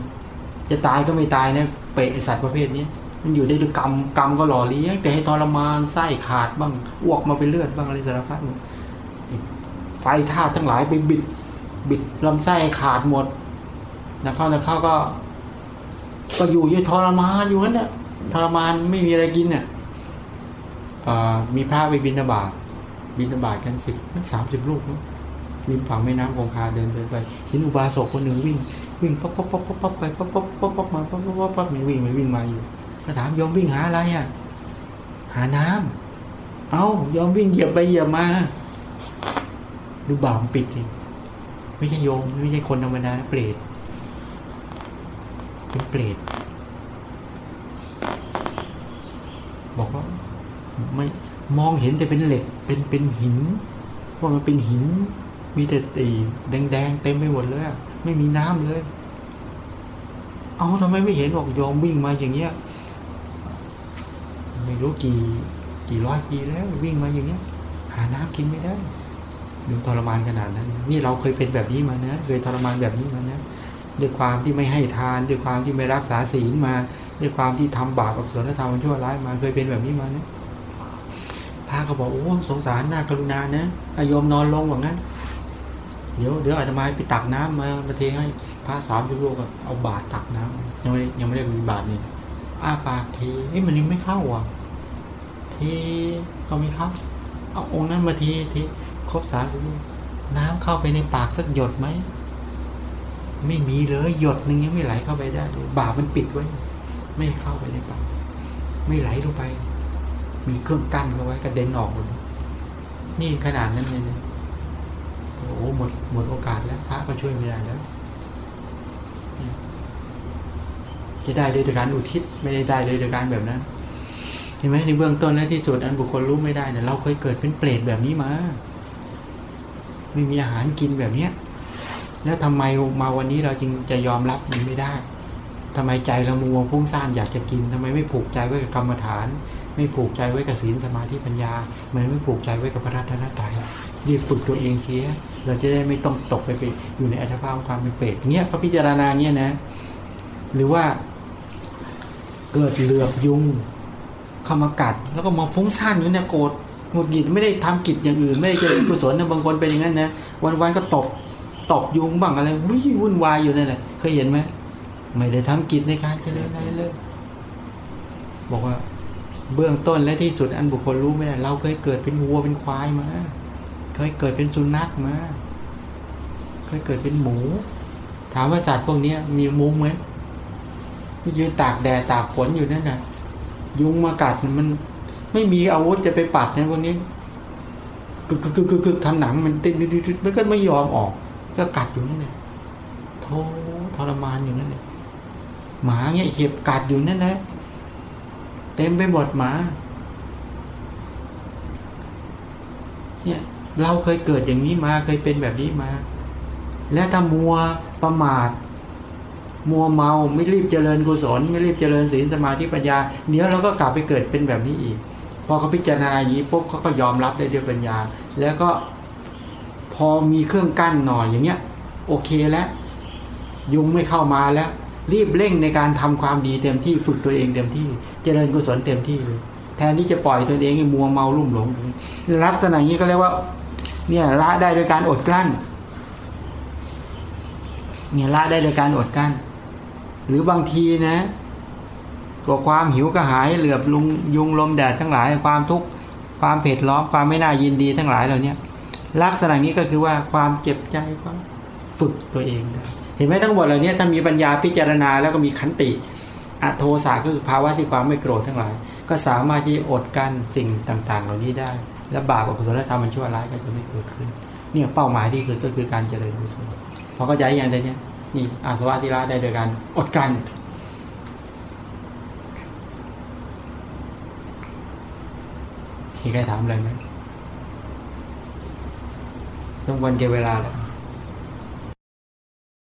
A: จะตายก็ไม่ตายนะเปรตสัตว์ประเภทนี้มันอยู่ได้ด้วยกรรมกรรมก็หล่อเลี้ยงแต่ให้ทรมานไส้ขาดบ้างอ้วกมาเป็นเลือดบ้างอะไรสารพัดไฟธาตุทั้งหลายไปบิด บิดลำไส้ขาดหมดนะเข้านะเข้าก็ ก็อยู่อย่างนี้ทรมานอยู่นั่นแหละทรมานไม่มีอะไรกินเนี่ยมีพระไปบิณฑบาตบิณฑบาตกันสิบสามสิบรูปมั้งริมฝั่งแม่น้ำคงคาเดินเดินไปเห็นอุบาสกคนหนึ่งวิ่ง วิ่งป๊อปป๊อปป๊อปป๊อปป๊อปไปป๊อปป๊อปป๊อปป๊อปมาป๊อปป๊อปป๊อปป๊อปมันวิ่งมันวิ่งมาอยู่ก็ถามโยมวิ่งหาอะไรอะ หาน้ำเอาโยมวิ่งเหยียบไปเหยียบมาดูบาปปิดดิไม่ใช่โยมไม่ใช่คนธรรมดาเปรตเป็นเปรตบอกว่าไม่มองเห็นแต่เป็นเหล็กเป็นเป็นหินว่ามันเป็นหิน มีแต่ตีแดงๆเต็มไปหมดเลยอะ ไม่มีน้ำเลย เอาทำไมไม่เห็นบอกโยมวิ่งมาอย่างเงี้ย ไม่รู้กี่กี่ร้อยปีแล้ว วิ่งมาอย่างเงี้ย หาน้ำกินไม่ได้ดูทรมานขนาดนั้น นี่เราเคยเป็นแบบนี้มานะ เคยทรมานแบบนี้มานะ ด้วยความที่ไม่ให้ทาน ด้วยความที่ไม่รักษาศีลมา ด้วยความที่ทำบาปอกุศลธรรมชั่วร้ายมา เคยเป็นแบบนี้มานะพระก็บอกโอ้สงสารน่ากรุณานะอายมนอนลงว่างั้น เดี๋ยวเดี๋ยวอาตมาไปตักน้ำมามาเทให้พระสามสิบลูกเอาบาตรตักน้ำยังไม่ยังไม่ได้มีบาตรนี่อ้าปากเทเอ้ยมันยังไม่เข้าอะเทก็ไม่เข้าเอาองค์นั้นมาเทเทครบสามสิบลูน้ำเข้าไปในปากสักหยดไหมไม่มีเลยหยดหนึ่งยังไม่ไหลเข้าไปได้เลยบาปมันปิดไว้ ไม่เข้าไปในปากไม่ไหลลงไป มีเครื่องกั้นเอาไว้กระเด็นออกหมดนี่ขนาดนั้นเลย โอ้หมดหมดโอกาสแล้วพระก็ช่วยไม่ได้แล้วจะได้โดยการอุทิศไม่ได้ได้โดยการแบบนั้นเห็นไหมในเบื้องต้นและที่สุดอันบุคคลรู้ไม่ได้เนี่ยเราเคยเกิดเป็นเปรตแบบนี้มาไม่มีอาหารกินแบบเนี้ยแล้วทำไมมาวันนี้เราจึงจะยอมรับมันไม่ได้ทำไมใจเรามัวฟุ้งซ่านอยากจะกินทำไมไม่ผูกใจไว้กับกรรมฐาน ไม่ผูกใจไว้กับศีลสมาธิปัญญาทำไมันไม่ผูกใจไว้กับพระรัตนตรัย รีบฝึกตัวเองเสีย เราจะได้ไม่ต้องตกไปไปอยู่ในอัตภาพความเป็นเปรตเนี้ยพระพิจารณาเนี้ยนะ หรือว่าเกิดเหลือบยุงเข้ามากัด แล้วก็มาฟุ้งซ่านอยู่เนี่ยโกรธหงุดหงิดไม่ได้ทำกิจอย่างอื่น ไม่ได้เจริญกุศลนะบางคนเป็นอย่างนั้นนะวันๆก็ตบตบยุงบ้างอะไรวุ่นวุ่นวายอยู่นั่นแหละเคยเห็นไหมไม่ได้ทำกิจในการเจริญอะไรเลยบอกว่าเบื้องต้นและที่สุดอันบุคคลรู้ไม่ได้เราเคยเกิดเป็นวัวเป็นควายมา เคยเกิดเป็นสุนัขมาเคยเกิดเป็นหมู ถามว่าสัตว์พวกนี้มีมุ้งไหมยืนตากแดดตากฝนอยู่นั่นนะยุงมากัดมัน ไม่มีอาวุธจะไปปัดในพวกนี้กึกกึกกึกกึกทำหนังมันติดมันก็ไม่ยอมออก ก็กัดอยู่นั่นแหละโธ่ทรมานอยู่นั่นแหละหมาเนี่ยเห็บกัดอยู่นั่นแหละเต็มไปหมดหมา เนี่ย เราเคยเกิดอย่างนี้มาเคยเป็นแบบนี้มา และถ้ามัวประมาท มัวเมาไม่รีบเจริญกุศล ไม่รีบเจริญศีลสมาธิปัญญาเดี๋ยวเราก็กลับไปเกิดเป็นแบบนี้อีก พอเขาพิจารณาอย่างนี้ปุ๊บเขาก็ยอมรับได้ด้วยปัญญา แล้วก็พอมีเครื่องกั้นหน่อยอย่างเงี้ย โอเคแล้วยุงไม่เข้ามาแล้ว รีบเร่งในการทำความดีเต็มที่ฝึกตัวเองเต็มที่ เจริญกุศลเต็มที่เลยแทนที่จะปล่อยตัวเองให้มัวเมาลุ่มหลง ลักษณะนี้ก็เรียกว่า เนี่ยละได้โดยการอดกลั้น เนี่ยละได้โดยการอดกลั้น หรือบางทีนะตัวความหิวกระหายเหลือบลุงยุงลมแดดทั้งหลายความทุกข์ความเผ็ดร้อนความไม่น่ายินดีทั้งหลายเหล่านี้ลักษณะนี้ก็คือว่าความเจ็บใจความฝึกตัวเองได้เห็นไหมทั้งหมดเหล่านี้ถ้ามีปัญญาพิจารณาแล้วก็มีขันติอโทสาก็คือภาวะที่ความไม่โกรธทั้งหลาย ก็สามารถที่อดกั้นสิ่งต่าง ๆ เหล่านี้ได้ และบาปอกุศลธรรมมันชั่วร้ายก็จะไม่เกิดขึ้นเนี่ยเป้าหมายที่สุดก็คือการเจริญกุศลพอเข้าใจอย่างใดเนี่ยนี่อาสวะที่ละได้โดยการอดกันมีใครถามอะไรไหมต้องวันเกบเวลาแล้ว